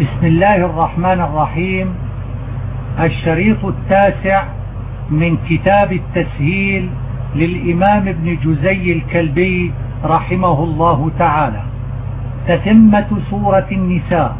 بسم الله الرحمن الرحيم. الشريط التاسع من كتاب التسهيل للإمام ابن جزي الكلبي رحمه الله تعالى. تتمة سورة النساء.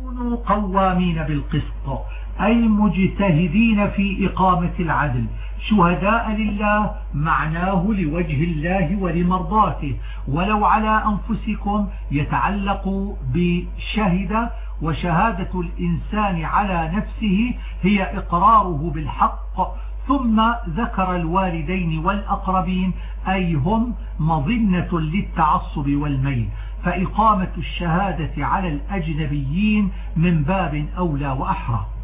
كونوا قوامين بالقسط أي مجتهدين في إقامة العدل. شهداء لله معناه لوجه الله ولمرضاته. ولو على أنفسكم يتعلق بشهد وشهادة الإنسان على نفسه هي إقراره بالحق ثم ذكر الوالدين والأقربين أي هم مظنة للتعصب والميل. فإقامة الشهادة على الأجنبيين من باب أولى وأحرى.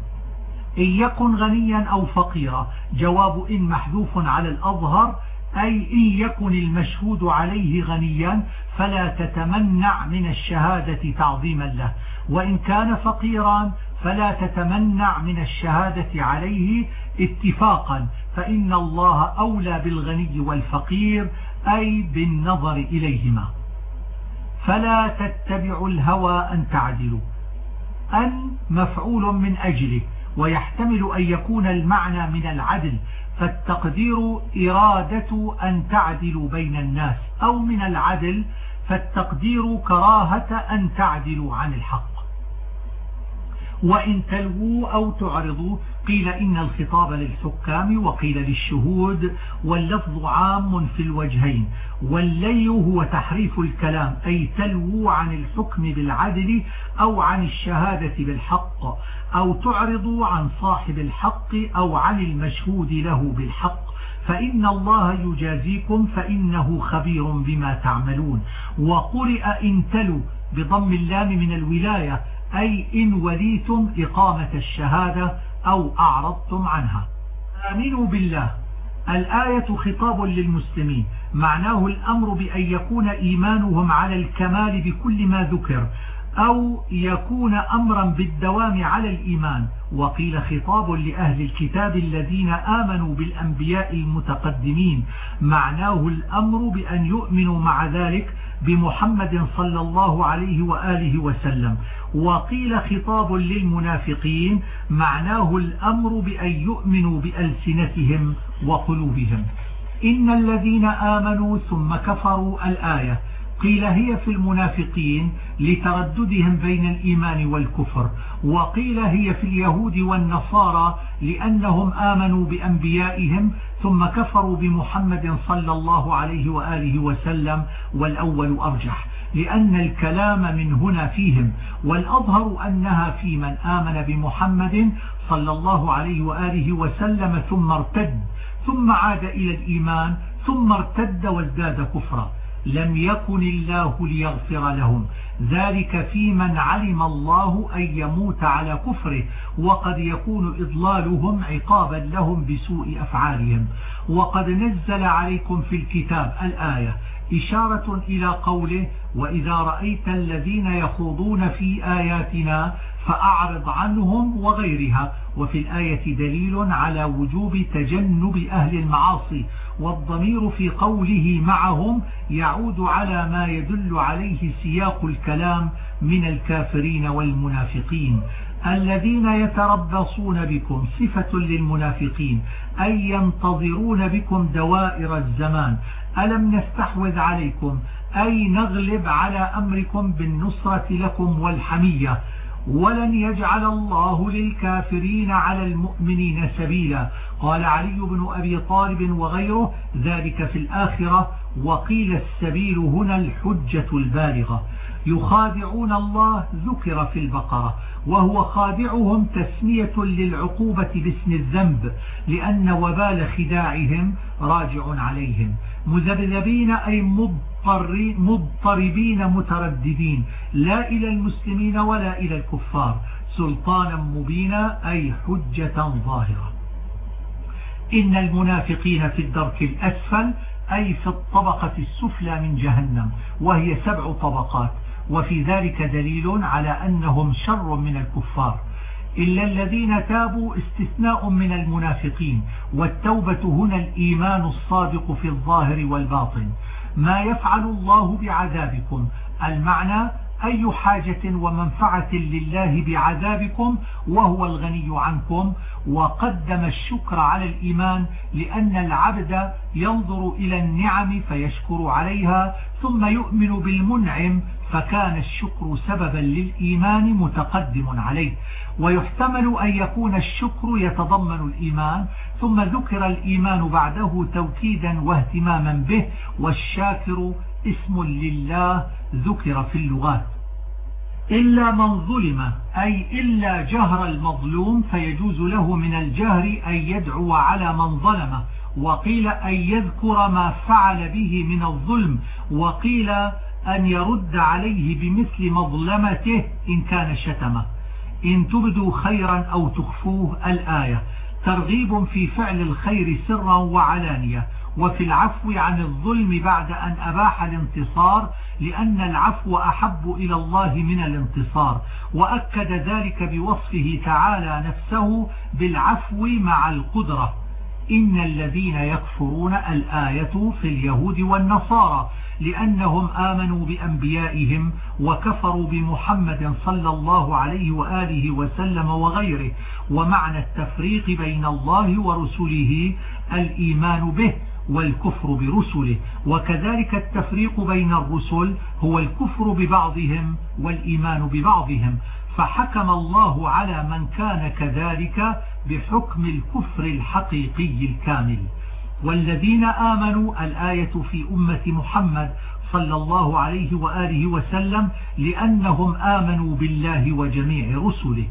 إن يكن غنيا أو فقيرا. جواب إن محذوف على الأظهر أي إن يكن المشهود عليه غنيا فلا تتمنع من الشهادة تعظيما له. وإن كان فقيرا فلا تتمنع من الشهادة عليه اتفاقا. فإن الله أولى بالغني والفقير أي بالنظر إليهما. فلا تتبعوا الهوى أن تعدلوا. أن مفعول من أجله. ويحتمل أن يكون المعنى من العدل فالتقدير إرادة أن تعدلوا بين الناس أو من العدل فالتقدير كراهة أن تعدلوا عن الحق. وإن تلووا أو تعرضوا قيل إن الخطاب للحكام وقيل للشهود واللفظ عام في الوجهين. واللي هو تحريف الكلام أي تلووا عن الحكم بالعدل أو عن الشهادة بالحق. أو تعرضوا عن صاحب الحق أو عن المشهود له بالحق. فإن الله يجازيكم فإنه خبير بما تعملون. وقرئ إن تلوا بضم اللام من الولاية أي إن وليتم إقامة الشهادة أو أعرضتم عنها. آمنوا بالله. الآية خطاب للمسلمين. معناه الأمر بأن يكون إيمانهم على الكمال بكل ما ذكر. أو يكون أمرا بالدوام على الإيمان. وقيل خطاب لأهل الكتاب الذين آمنوا بالأنبياء المتقدمين. معناه الأمر بأن يؤمنوا مع ذلك بمحمد صلى الله عليه وآله وسلم. وقيل خطاب للمنافقين معناه الأمر بأن يؤمنوا بألسنتهم وقلوبهم. إن الذين آمنوا ثم كفروا الآية. قيل هي في المنافقين لترددهم بين الإيمان والكفر وقيل هي في اليهود والنصارى لأنهم آمنوا بأنبيائهم ثم كفروا بمحمد صلى الله عليه وآله وسلم والأول أرجح لأن الكلام من هنا فيهم والأظهر أنها في من آمن بمحمد صلى الله عليه وآله وسلم ثم ارتد ثم عاد إلى الإيمان ثم ارتد وازداد كفرا. لم يكن الله ليغفر لهم. ذلك في من علم الله أن يموت على كفره وقد يكون إضلالهم عقابا لهم بسوء أفعالهم. وقد نزل عليكم في الكتاب الآية إشارة إلى قوله وإذا رأيت الذين يخوضون في آياتنا فأعرض عنهم وغيرها. وفي الآية دليل على وجوب تجنب أهل المعاصي والضمير في قوله معهم يعود على ما يدل عليه سياق الكلام من الكافرين والمنافقين. الذين يتربصون بكم صفة للمنافقين أي ينتظرون بكم دوائر الزمان. ألم نستحوذ عليكم أي نغلب على أمركم بالنصرة لكم والحمية. ولن يجعل الله للكافرين على المؤمنين سبيلا. قال علي بن أبي طالب وغيره ذلك في الآخرة. وقيل السبيل هنا الحجة البالغة. يخادعون الله ذكر في البقرة وهو خادعهم تسمية للعقوبة باسم الذنب لأن وبال خداعهم راجع عليهم. مذبذبين أي مضطربين مترددين. لا إلى المسلمين ولا إلى الكفار. سلطانا مبينا أي حجة ظاهرة. إن المنافقين في الدرك الأسفل أي في الطبقة السفلى من جهنم وهي سبع طبقات. وفي ذلك دليل على أنهم شر من الكفار. إلا الذين تابوا استثناء من المنافقين. والتوبة هنا الإيمان الصادق في الظاهر والباطن. ما يفعل الله بعذابكم. المعنى أي حاجة ومنفعة لله بعذابكم وهو الغني عنكم. وقدم الشكر على الإيمان لأن العبد ينظر إلى النعم فيشكر عليها ثم يؤمن بالمنعم فكان الشكر سببا للإيمان متقدم عليه. ويحتمل أن يكون الشكر يتضمن الإيمان ثم ذكر الإيمان بعده توكيدا واهتماما به والشاكر اسم لله ذكر في اللغات. إلا من ظلم أي إلا جهر المظلوم فيجوز له من الجهر أن يدعو على من ظلمه وقيل أن يذكر ما فعل به من الظلم. وقيل أن يرد عليه بمثل مظلمته إن كان شتمه. إن تبدوا خيرا أو تخفوه الآية. ترغيب في فعل الخير سرا وعلانية. وفي العفو عن الظلم بعد أن أباح الانتصار لأن العفو أحب إلى الله من الانتصار. وأكد ذلك بوصفه تعالى نفسه بالعفو مع القدرة. إن الذين يكفرون الآية في اليهود والنصارى. لأنهم آمنوا بأنبيائهم وكفروا بمحمد صلى الله عليه وآله وسلم وغيره. ومعنى التفريق بين الله ورسله الإيمان به والكفر برسله. وكذلك التفريق بين الرسل هو الكفر ببعضهم والإيمان ببعضهم. فحكم الله على من كان كذلك بحكم الكفر الحقيقي الكامل. والذين آمنوا الآية في أمة محمد صلى الله عليه وآله وسلم لأنهم آمنوا بالله وجميع رسله.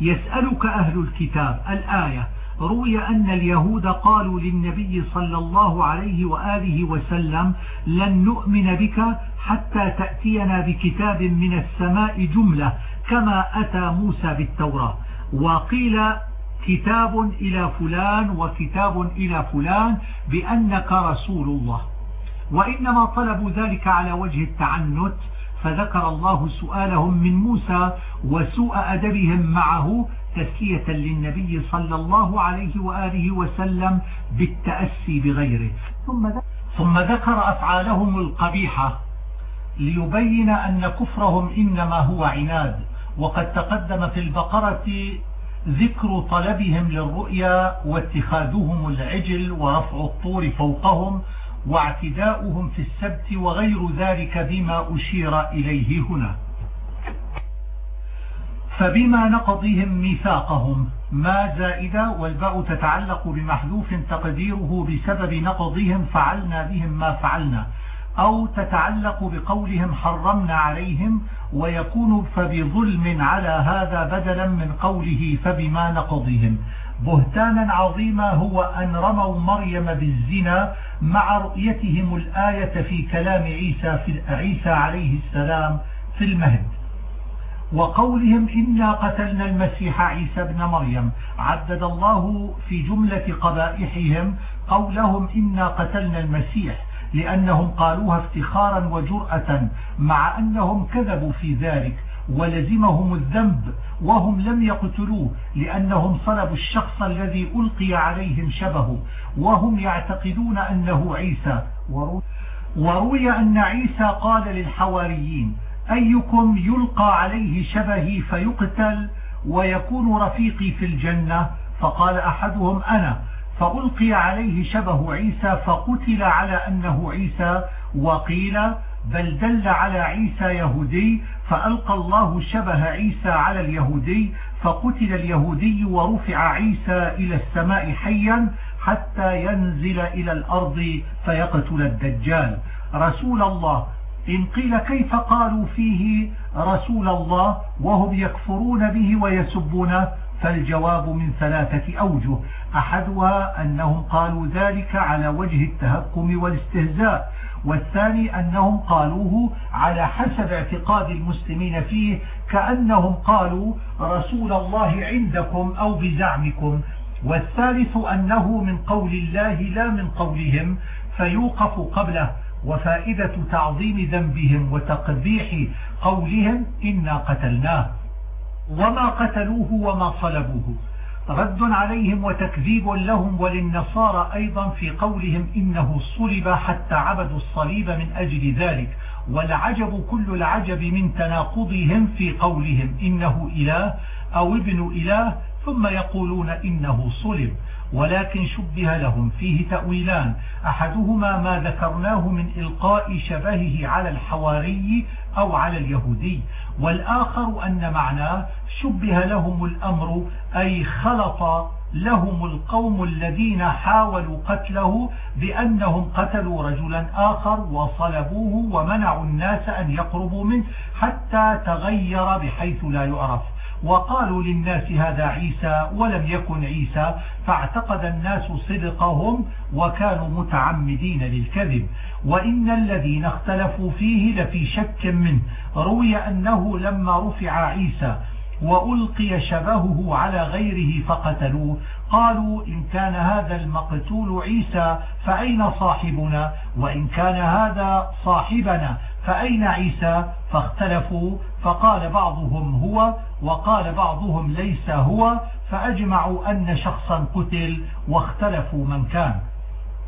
يسألك أهل الكتاب الآية روي أن اليهود قالوا للنبي صلى الله عليه وآله وسلم لن نؤمن بك حتى تأتينا بكتاب من السماء جملة كما أتى موسى بالتوراة وقيل كتاب إلى فلان وكتاب إلى فلان بأنك رسول الله. وإنما طلبوا ذلك على وجه التعنت فذكر الله سؤالهم من موسى وسوء أدبهم معه تسلية للنبي صلى الله عليه وآله وسلم بالتأسي بغيره. ثم ذكر أفعالهم القبيحة ليبين أن كفرهم إنما هو عناد وقد تقدم في البقرة ذكر طلبهم للرؤيا واتخاذهم العجل ورفع الطور فوقهم واعتداؤهم في السبت وغير ذلك بما أشير إليه هنا. فبما نقضهم ميثاقهم ما زائدة والباء تتعلق بمحذوف تقديره بسبب نقضهم فعلنا بهم ما فعلنا أو تتعلق بقولهم حرمنا عليهم ويكون فبظلم على هذا بدلا من قوله فبما نقضهم. بهتانا عظيما هو أن رموا مريم بالزنا مع رؤيتهم الآية في كلام عيسى, في عيسى عليه السلام في المهد. وقولهم إنا قتلنا المسيح عيسى بن مريم. عدد الله في جملة قبائحهم قولهم إنا قتلنا المسيح. لأنهم قالوها افتخارا وجرأة مع أنهم كذبوا في ذلك ولزمهم الذنب وهم لم يقتلوه لأنهم صلبوا الشخص الذي ألقي عليهم شبهه وهم يعتقدون أنه عيسى. وروي أن عيسى قال للحواريين أيكم يلقى عليه شبهي فيقتل ويكون رفيقي في الجنة؟ فقال أحدهم أنا. فألقي عليه شبه عيسى فقتل على أنه عيسى وقيل بل دل على عيسى يهودي فألقى الله شبه عيسى على اليهودي فقتل اليهودي ورفع عيسى إلى السماء حيا حتى ينزل إلى الأرض فيقتل الدجال. رسول الله إن قيل كيف قالوا فيه رسول الله وهم يكفرون به ويسبونه؟ فالجواب من ثلاثة أوجه. أحدها أنهم قالوا ذلك على وجه التهكم والاستهزاء والثاني أنهم قالوه على حسب اعتقاد المسلمين فيه كأنهم قالوا رسول الله عندكم أو بزعمكم. والثالث أنه من قول الله لا من قولهم فيوقف قبله وفائدة تعظيم ذنبهم وتقبيح قولهم إنا قتلناه. وما قتلوه وما صلبوه. رد عليهم وتكذيب لهم وللنصارى أيضا في قولهم إنه صلب حتى عبدوا الصليب من أجل ذلك. والعجب كل العجب من تناقضهم في قولهم إنه إله أو ابن إله ثم يقولون إنه صلب. ولكن شبه لهم فيه تأويلان. أحدهما ما ذكرناه من إلقاء شبهه على الحواري أو على اليهودي. والآخر أن معناه شبه لهم الأمر أي خلط لهم القوم الذين حاولوا قتله بأنهم قتلوا رجلا آخر وصلبوه ومنعوا الناس أن يقربوا منه حتى تغير بحيث لا يعرف. وقالوا للناس هذا عيسى ولم يكن عيسى فاعتقد الناس صدقهم وكانوا متعمدين للكذب. وإن الذين اختلفوا فيه لفي شك منه. روي أنه لما رفع عيسى وألقي شبهه على غيره فقتلوه. قالوا إن كان هذا المقتول عيسى فأين صاحبنا؟ وإن كان هذا صاحبنا فأين عيسى؟ فاختلفوا فقال بعضهم هو وقال بعضهم ليس هو فأجمعوا أن شخصا قتل واختلفوا من كان.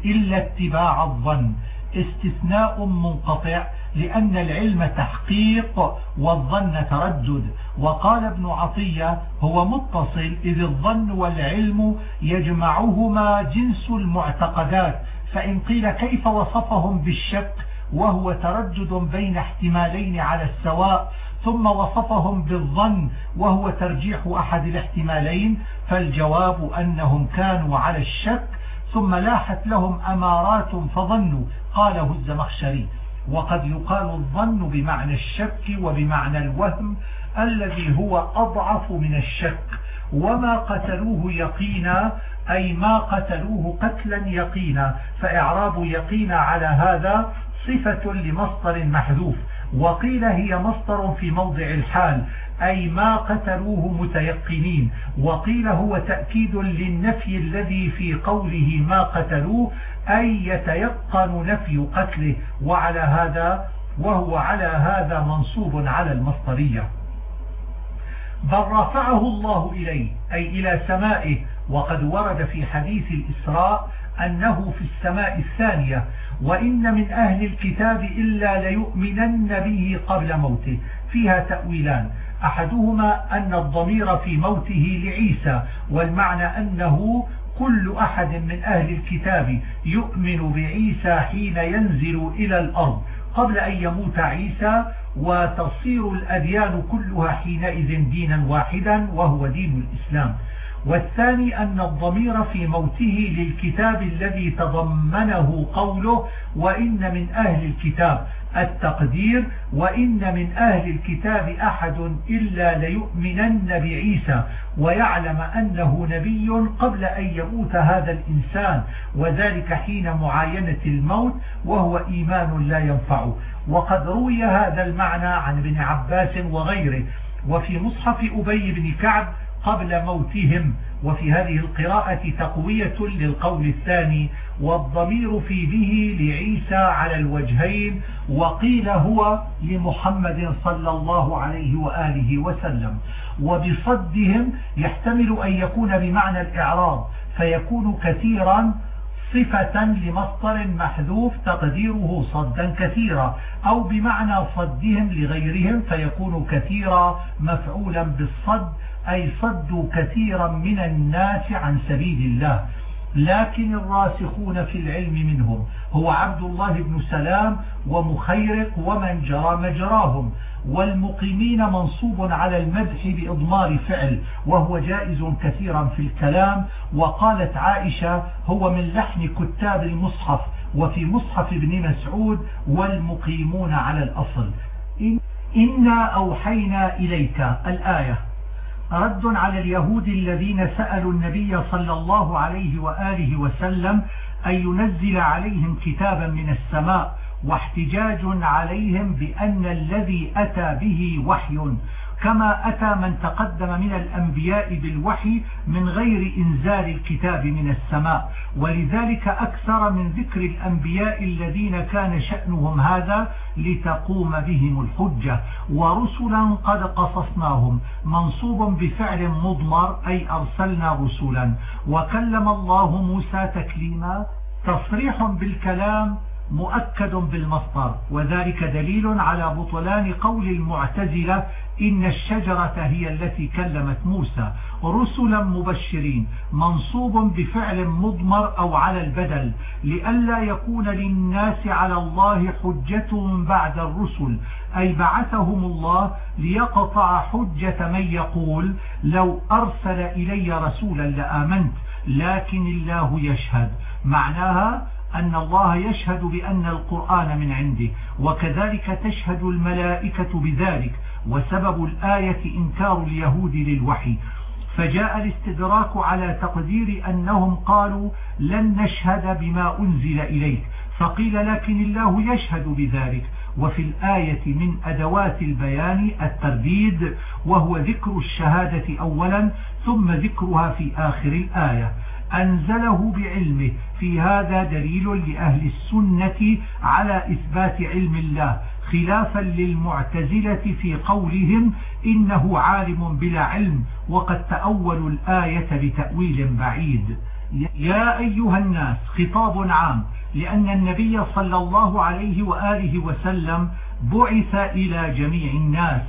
إلا اتباع الظن. استثناء منقطع لأن العلم تحقيق والظن تردد. وقال ابن عطية هو متصل إذ الظن والعلم يجمعهما جنس المعتقدات. فإن قيل كيف وصفهم بالشك وهو تردد بين احتمالين على السواء ثم وصفهم بالظن وهو ترجيح أحد الاحتمالين فالجواب أنهم كانوا على الشك ثم لاحت لهم أمارات فظنوا قاله الزمخشري. وقد يقال الظن بمعنى الشك وبمعنى الوهم الذي هو أضعف من الشك وما قتلوه يقينا أي ما قتلوه قتلا يقينا فإعراب يقينا على هذا صفة لمصدر محذوف. وقيل هي مصدر في موضع الحال أي ما قتلوه متيقنين. وقيل هو تأكيد للنفي الذي في قوله ما قتلوه أي يتيقن نفي قتله. وعلى هذا وهو على هذا منصوب على المصدرية. بل رفعه الله إليه أي إلى سمائه. وقد ورد في حديث الإسراء أنه في السماء الثانية وإن من أهل الكتاب إلا ليؤمنن به قبل موته. فيها تأويلان. أحدهما أن الضمير في موته لعيسى والمعنى أنه كل أحد من أهل الكتاب يؤمن بعيسى حين ينزل إلى الأرض. قبل أن يموت عيسى وتصير الأديان كلها حينئذ دينا واحدا وهو دين الإسلام. والثاني أن الضمير في موته للكتاب الذي تضمنه قوله وإن من أهل الكتاب التقدير وإن من أهل الكتاب أحد إلا ليؤمنن بعيسى ويعلم أنه نبي قبل أن يموت هذا الإنسان وذلك حين معاينة الموت وهو إيمان لا ينفع. وقد روي هذا المعنى عن ابن عباس وغيره. وفي مصحف أبي بن كعب قبل موتهم وفي هذه القراءة تقوية للقول الثاني والضمير في به لعيسى على الوجهين وقيل هو لمحمد صلى الله عليه وآله وسلم. وبصدهم يحتمل أن يكون بمعنى الإعراض فيكون كثيرا صفة لمصدر محذوف تقديره صدا كثيرا أو بمعنى صدهم لغيرهم فيكون كثيرا مفعولا بالصد أي صدوا كثيرا من الناس عن سبيل الله. لكن الراسخون في العلم منهم هو عبد الله بن سلام ومخيرق ومن جرى مجراهم. والمقيمين منصوب على المدح بإضمار فعل وهو جائز كثيرا في الكلام. وقالت عائشة هو من لحن كتاب المصحف وفي مصحف ابن مسعود والمقيمون على الأصل. إنا أوحينا إليك الآية. رد على اليهود الذين سألوا النبي صلى الله عليه وآله وسلم أن ينزل عليهم كتابا من السماء واحتجاج عليهم بأن الذي أتى به وحي. كما أتى من تقدم من الأنبياء بالوحي من غير إنزال الكتاب من السماء. ولذلك أكثر من ذكر الأنبياء الذين كان شأنهم هذا لتقوم بهم الحجة. ورسلا قد قصصناهم. منصوب بفعل مضمر أي أرسلنا رسلا. وكلم الله موسى تكليما. تصريح بالكلام مؤكد بالمصدر وذلك دليل على بطلان قول المعتزلة إن الشجرة هي التي كلمت موسى. رسلا مبشرين منصوب بفعل مضمر أو على البدل لئلا يكون للناس على الله حجة بعد الرسل أي بعثهم الله ليقطع حجة من يقول لو أرسل إلي رسولا لآمنت لكن الله يشهد. معناها أن الله يشهد بأن القرآن من عنده وكذلك تشهد الملائكة بذلك وسبب الآية إنكار اليهود للوحي. فجاء الاستدراك على تقدير أنهم قالوا لن نشهد بما أنزل إليك فقيل لكن الله يشهد بذلك. وفي الآية من أدوات البيان الترديد وهو ذكر الشهادة أولا ثم ذكرها في آخر الآية. أنزله بعلمه. في هذا دليل لأهل السنة على إثبات علم الله. خلافا للمعتزلة في قولهم إنه عالم بلا علم وقد تأولوا الآية بتأويل بعيد. يا أيها الناس خطاب عام. لأن النبي صلى الله عليه وآله وسلم بعث إلى جميع الناس.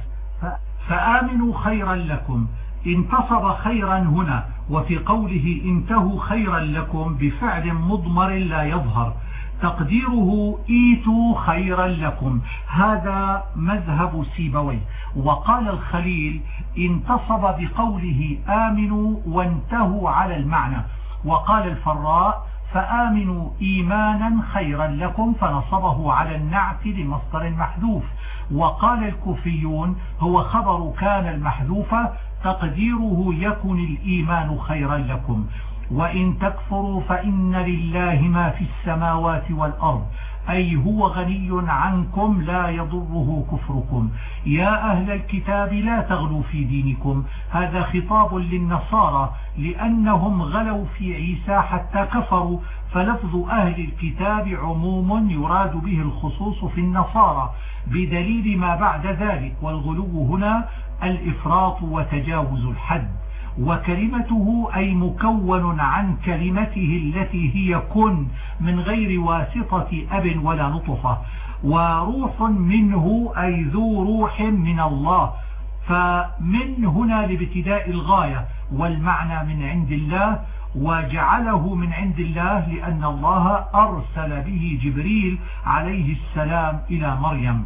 فآمنوا خيرا لكم. انتصب خيرا هنا. وفي قوله انتهوا خيرا لكم بفعل مضمر لا يظهر. تقديره ايتوا خيرا لكم. هذا مذهب سيبوي. وقال الخليل انتصب بقوله آمنوا وانتهوا على المعنى. وقال الفراء فآمنوا إيمانا خيرا لكم فنصبه على النعت لمصدر محذوف. وقال الكوفيون هو خبر كان المحذوفة تقديره يكن الإيمان خيرا لكم وإن تكفروا فإن لله ما في السماوات والأرض أي هو غني عنكم لا يضره كفركم. يا أهل الكتاب لا تغلوا في دينكم هذا خطاب للنصارى لأنهم غلوا في عيسى حتى كفروا. فلفظ أهل الكتاب عموم يراد به الخصوص في النصارى بدليل ما بعد ذلك. والغلو هنا الإفراط وتجاوز الحد وكلمته أي مكون عن كلمته التي هي كن من غير واسطة أب ولا نطفة وروح منه أي ذو روح من الله. فمن هنا لابتداء الغاية والمعنى من عند الله وجعله من عند الله لأن الله أرسل به جبريل عليه السلام إلى مريم.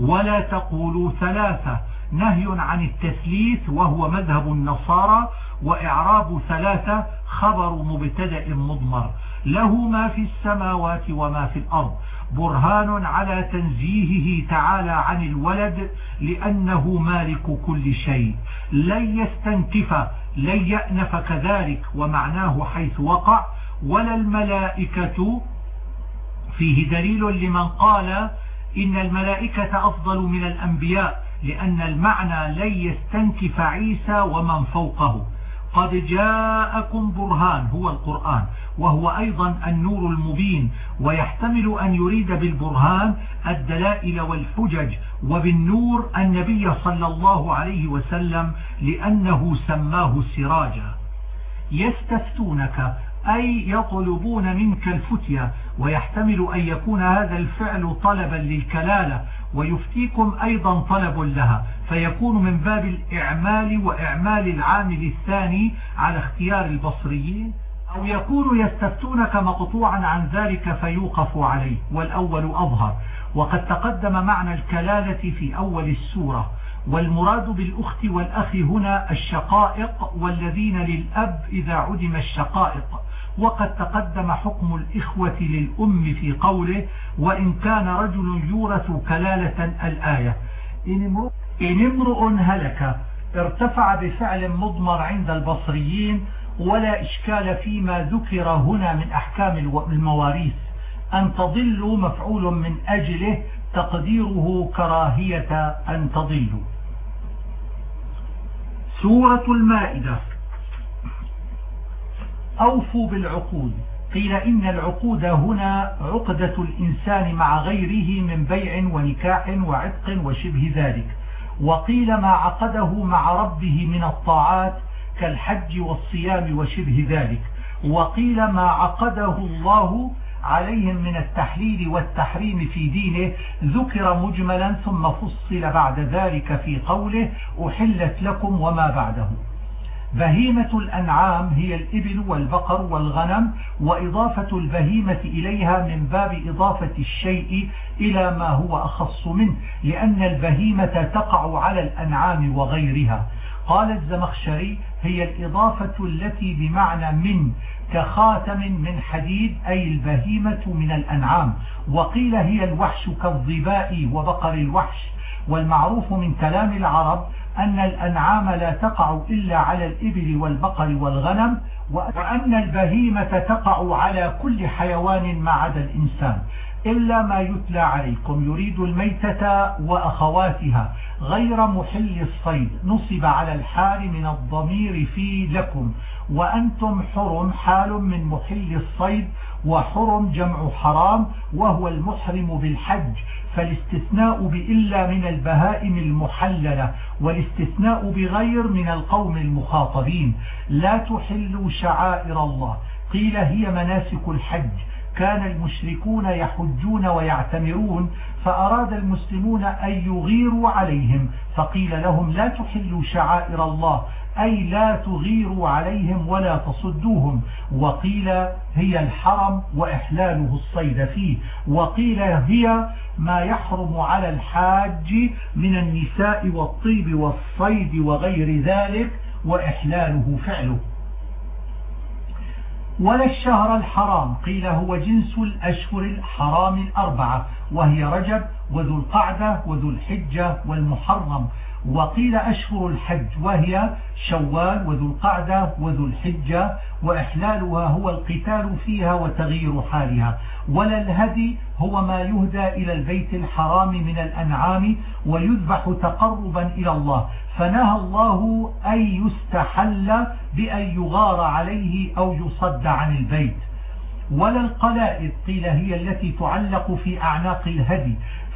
ولا تقولوا ثلاثة نهي عن التثليث وهو مذهب النصارى وإعراب ثلاثة خبر مبتدأ مضمر. له ما في السماوات وما في الأرض. برهان على تنزيهه تعالى عن الولد لأنه مالك كل شيء. لن يستنكف لن يأنف كذلك ومعناه حيث وقع. ولا الملائكة فيه دليل لمن قال إن الملائكة أفضل من الأنبياء. لأن المعنى لن يستنكف عيسى ومن فوقه. قد جاءكم برهان هو القرآن وهو أيضا النور المبين ويحتمل أن يريد بالبرهان الدلائل والحجج وبالنور النبي صلى الله عليه وسلم لأنه سماه سراجا. يستفتونك أي يطلبون منك الفتية ويحتمل أن يكون هذا الفعل طلبا للكلالة ويفتيكم أيضا طلب لها فيكون من باب الإعمال وإعمال العامل الثاني على اختيار البصريين أو يكون يستفتونك مقطوعا عن ذلك فيوقف عليه والأول أظهر. وقد تقدم معنى الكلالة في أول السورة والمراد بالأخت والأخ هنا الشقائق والذين للأب إذا عدم الشقائق. وقد تقدم حكم الإخوة للأم في قوله وإن كان رجل يورث كلالة الآية. إن امرؤ هلك ارتفع بفعل مضمر عند البصريين ولا إشكال فيما ذكر هنا من أحكام المواريث. أن تضلوا مفعول من أجله تقديره كراهية أن تضلوا سورة المائدة. أوفوا بالعقود. قيل إن العقود هنا عقدة الإنسان مع غيره من بيع ونكاح وعتق وشبه ذلك. وقيل ما عقده مع ربه من الطاعات كالحج والصيام وشبه ذلك. وقيل ما عقده الله عليهم من التحليل والتحريم في دينه. ذكر مجملا ثم فصل بعد ذلك في قوله أحلت لكم وما بعده. بهيمة الأنعام هي الإبل والبقر والغنم وإضافة البهيمة إليها من باب إضافة الشيء إلى ما هو أخص منه لأن البهيمة تقع على الأنعام وغيرها. قال الزمخشري هي الإضافة التي بمعنى من كخاتم من حديد أي البهيمة من الأنعام. وقيل هي الوحش كالظباء وبقر الوحش والمعروف من كلام العرب أن الأنعام لا تقع إلا على الإبل والبقر والغنم وأن البهيمة تقع على كل حيوان ما عدا الإنسان إلا ما يتلى عليكم يريد الميتة وأخواتها. غير محل الصيد نصب على الحال من الضمير في لكم. وأنتم حرم حال من محل الصيد وحرم جمع حرام وهو المحرم بالحج. فالاستثناء بإلا من البهائم المحللة والاستثناء بغير من القوم المخاطبين. لا تحلوا شعائر الله. قيل هي مناسك الحج. كان المشركون يحجون ويعتمرون فأراد المسلمون أن يغيروا عليهم. فقيل لهم لا تحلوا شعائر الله أي لا تغيروا عليهم ولا تصدوهم. وقيل هي الحرم وإحلاله الصيد فيه. وقيل هي ما يحرم على الحاج من النساء والطيب والصيد وغير ذلك وإحلاله فعله. ولا الشهر الحرام قيل هو جنس الأشهر الحرام الأربعة وهي رجب وذو القعدة وذو الحجة والمحرم. وقيل أشهر الحج وهي شوال وذو القعدة وذو الحجة وإحلالها هو القتال فيها وتغيير حالها. ولا الهدي هو ما يهدى إلى البيت الحرام من الأنعام ويذبح تقربا إلى الله. فنهى الله أن يستحل بأن يغار عليه أو يصد عن البيت. ولا القلائد قيل هي التي تعلق في أعناق الهدي.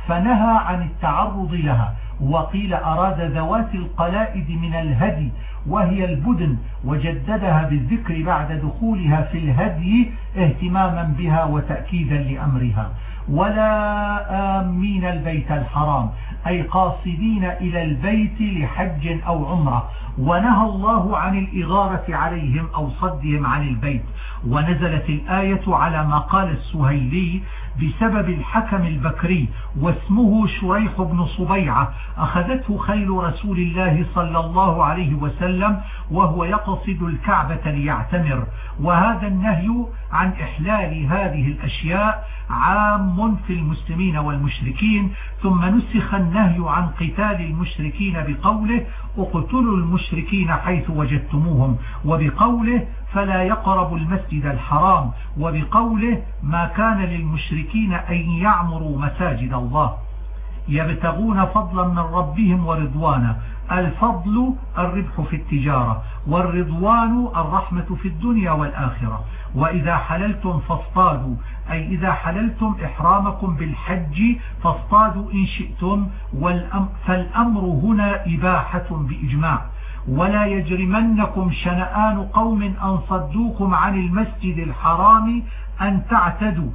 فنهى عن التعرض لها. وقيل أراد ذوات القلائد من الهدي وهي البدن وجددها بالذكر بعد دخولها في الهدي اهتماما بها وتأكيدا لأمرها. ولا آمين البيت الحرام أي قاصدين إلى البيت لحج أو عمرة. ونهى الله عن الإغارة عليهم أو صدهم عن البيت. ونزلت الآية على ما قال السهيلي بسبب الحكم البكري واسمه شريح بن صبيعة أخذته خيل رسول الله صلى الله عليه وسلم وهو يقصد الكعبة ليعتمر. وهذا النهي عن إحلال هذه الأشياء عام في المسلمين والمشركين ثم نسخ النهي عن قتال المشركين بقوله اقتلوا المشركين حيث وجدتموهم وبقوله فلا يقرب المسجد الحرام وبقوله ما كان للمشركين أن يعمروا مساجد الله يبتغون فضلا من ربهم ورضوانا. الفضل الربح في التجارة والرضوان الرحمة في الدنيا والآخرة. وإذا حللتم فاصطادوا أي إذا حللتم إحرامكم بالحج فاصطادوا إن شئتم فالأمر هنا إباحة بإجماع. ولا يجرمنكم شنآن قوم أن صدوكم عن المسجد الحرام أن تعتدوا.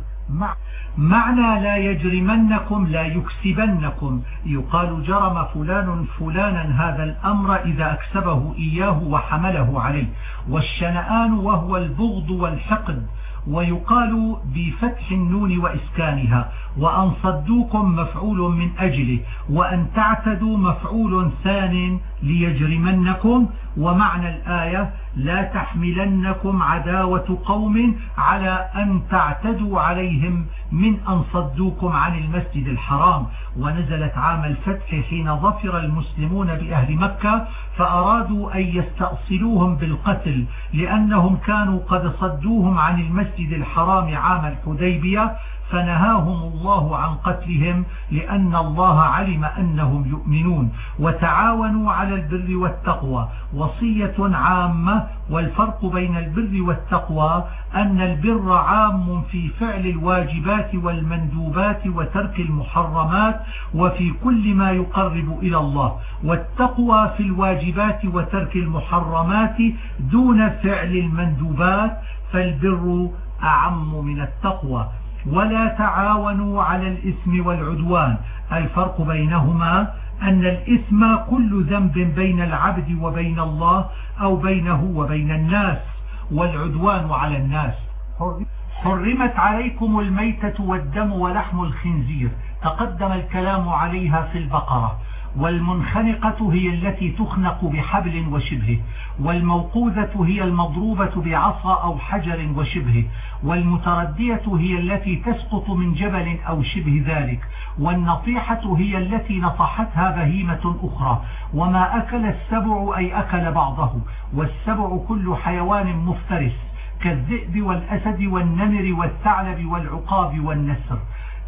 معنى لا يجرمنكم لا يكسبنكم. يقال جرم فلان فلانا هذا الأمر إذا أكسبه إياه وحمله عليه. والشنآن وهو البغض والحقد. ويقال بفتح النون وإسكانها وأن صدوكم مفعول من أجله وأن تعتدوا مفعول ثان ليجرمنكم. ومعنى الآية لا تحملنكم عداوة قوم على أن تعتدوا عليهم من أن صدوكم عن المسجد الحرام. ونزلت عام الفتح حين ظفر المسلمون بأهل مكة فأرادوا أن يستأصلوهم بالقتل لأنهم كانوا قد صدوهم عن المسجد الحرام عام الحديبية فنهاهم الله عن قتلهم لأن الله علم أنهم يؤمنون وتعاونوا على البر والتقوى. وصية عامة والفرق بين البر والتقوى أن البر عام في فعل الواجبات والمندوبات وترك المحرمات وفي كل ما يقرب إلى الله. والتقوى في الواجبات وترك المحرمات دون فعل المندوبات فالبر أعم من التقوى. ولا تعاونوا على الإثم والعدوان. الفرق بينهما أن الإثم كل ذنب بين العبد وبين الله أو بينه وبين الناس والعدوان على الناس. حرمت عليكم الميتة والدم ولحم الخنزير. تقدم الكلام عليها في البقرة. والمنخنقة هي التي تخنق بحبل وشبهه والموقوذة هي المضروبة بعصا أو حجر وشبهه والمتردية هي التي تسقط من جبل أو شبه ذلك والنطيحة هي التي نطحتها بهيمة أخرى وما أكل السبع أي أكل بعضه والسبع كل حيوان مفترس كالذئب والأسد والنمر والثعلب والعقاب والنسر.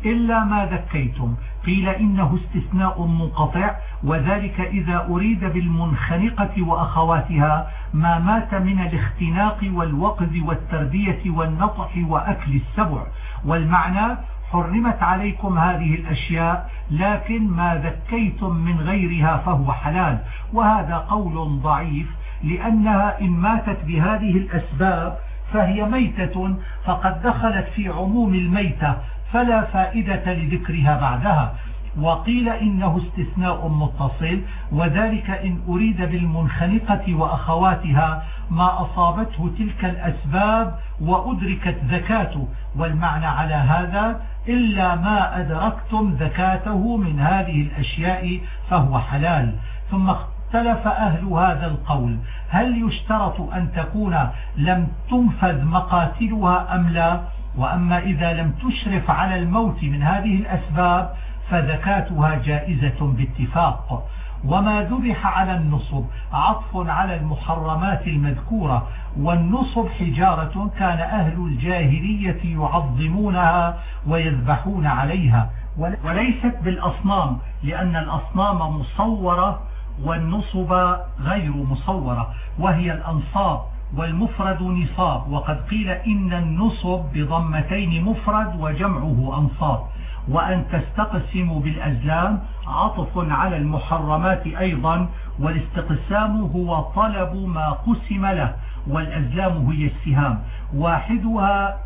إلا ما ذكيتم قيل إنه استثناء منقطع وذلك إذا أريد بالمنخنقة وأخواتها ما مات من الاختناق والوقذ والتربية والنطح وأكل السبع. والمعنى حرمت عليكم هذه الأشياء لكن ما ذكيتم من غيرها فهو حلال. وهذا قول ضعيف لأنها إن ماتت بهذه الأسباب فهي ميتة فقد دخلت في عموم الميتة. فلا فائدة لذكرها بعدها. وقيل إنه استثناء متصل وذلك إن أريد بالمنخنقة وأخواتها ما أصابته تلك الأسباب وأدركت ذكاته والمعنى على هذا إلا ما أدركتم ذكاته من هذه الأشياء فهو حلال. ثم اختلف أهل هذا القول. هل يشترط أن تكون لم تنفذ مقاتلها أم لا؟ وأما إذا لم تشرف على الموت من هذه الأسباب فذكاتها جائزة باتفاق. وما ذبح على النصب عطف على المحرمات المذكورة والنصب حجارة كان أهل الجاهلية يعظمونها ويذبحون عليها. وليست بالأصنام لأن الأصنام مصورة والنصب غير مصورة وهي الأنصاب. والمفرد نصاب وقد قيل إن النصب بضمتين مفرد وجمعه أنصاب. وأن تستقسموا بالأزلام عطف على المحرمات أيضا والاستقسام هو طلب ما قسم له والأزلام هي السهام. واحدها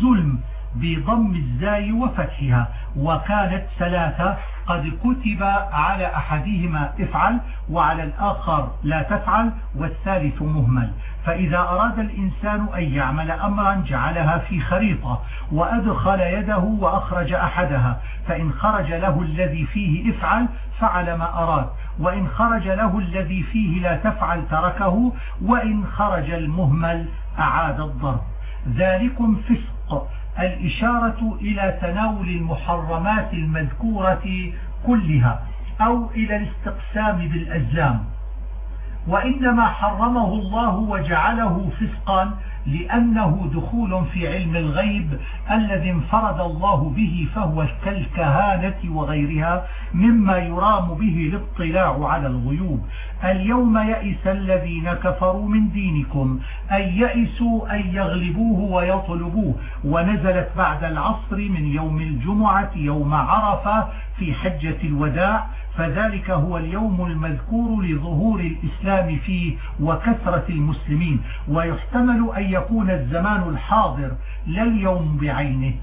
ظلم بضم الزاي وفتحها وكانت ثلاثة قد كتب على أحدهما افعل وعلى الآخر لا تفعل والثالث مهمل. فإذا أراد الإنسان أن يعمل أمرا جعلها في خريطة وأدخل يده وأخرج أحدها فإن خرج له الذي فيه افعل فعل ما أراد وإن خرج له الذي فيه لا تفعل تركه وإن خرج المهمل أعاد الضرب. ذلكم فسق الإشارة إلى تناول المحرمات المذكورة كلها أو إلى الاستقسام بالأزلام. وإنما حرمه الله وجعله فسقا لأنه دخول في علم الغيب الذي انفرد الله به فهو كالكهانة وغيرها مما يرام به الاطلاع على الغيوب. اليوم يئس الذين كفروا من دينكم أن يئسوا أن يغلبوه ويطلبوه. ونزلت بعد العصر من يوم الجمعة يوم عرفة في حجة الوداع فذلك هو اليوم المذكور لظهور الإسلام فيه وكثرة المسلمين ويحتمل أن يكون الزمان الحاضر لا اليوم بعينه.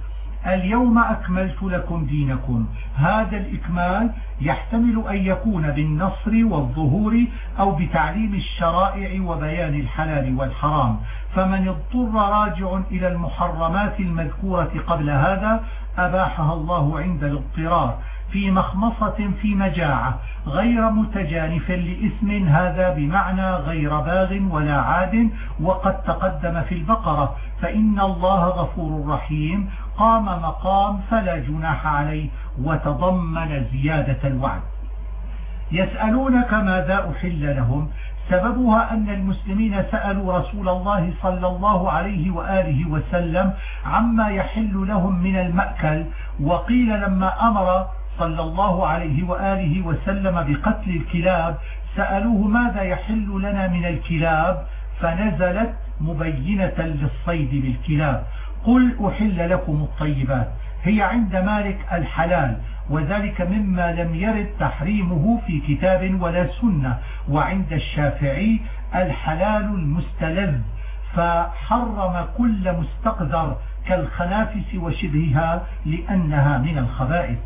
اليوم أكملت لكم دينكم. هذا الإكمال يحتمل أن يكون بالنصر والظهور أو بتعليم الشرائع وبيان الحلال والحرام. فمن اضطر راجع إلى المحرمات المذكورة قبل هذا أباحها الله عند الاضطرار. في مخمصة في مجاعة غير متجانف لإثم هذا بمعنى غير باغ ولا عاد وقد تقدم في البقرة. فإن الله غفور رحيم قام مقام فلا جناح عليه وتضمن زيادة الوعد. يسألونك ماذا أحل لهم؟ سببها أن المسلمين سألوا رسول الله صلى الله عليه وآله وسلم عما يحل لهم من المأكل وقيل لما أمر صلى الله عليه وآله وسلم بقتل الكلاب سألوه ماذا يحل لنا من الكلاب؟ فنزلت مبينة للصيد بالكلاب. قل أحل لكم الطيبات هي عند مالك الحلال وذلك مما لم يرد تحريمه في كتاب ولا سنة وعند الشافعي الحلال المستلذ. فحرم كل مستقذر كالخنافس وشبهها لأنها من الخبائث.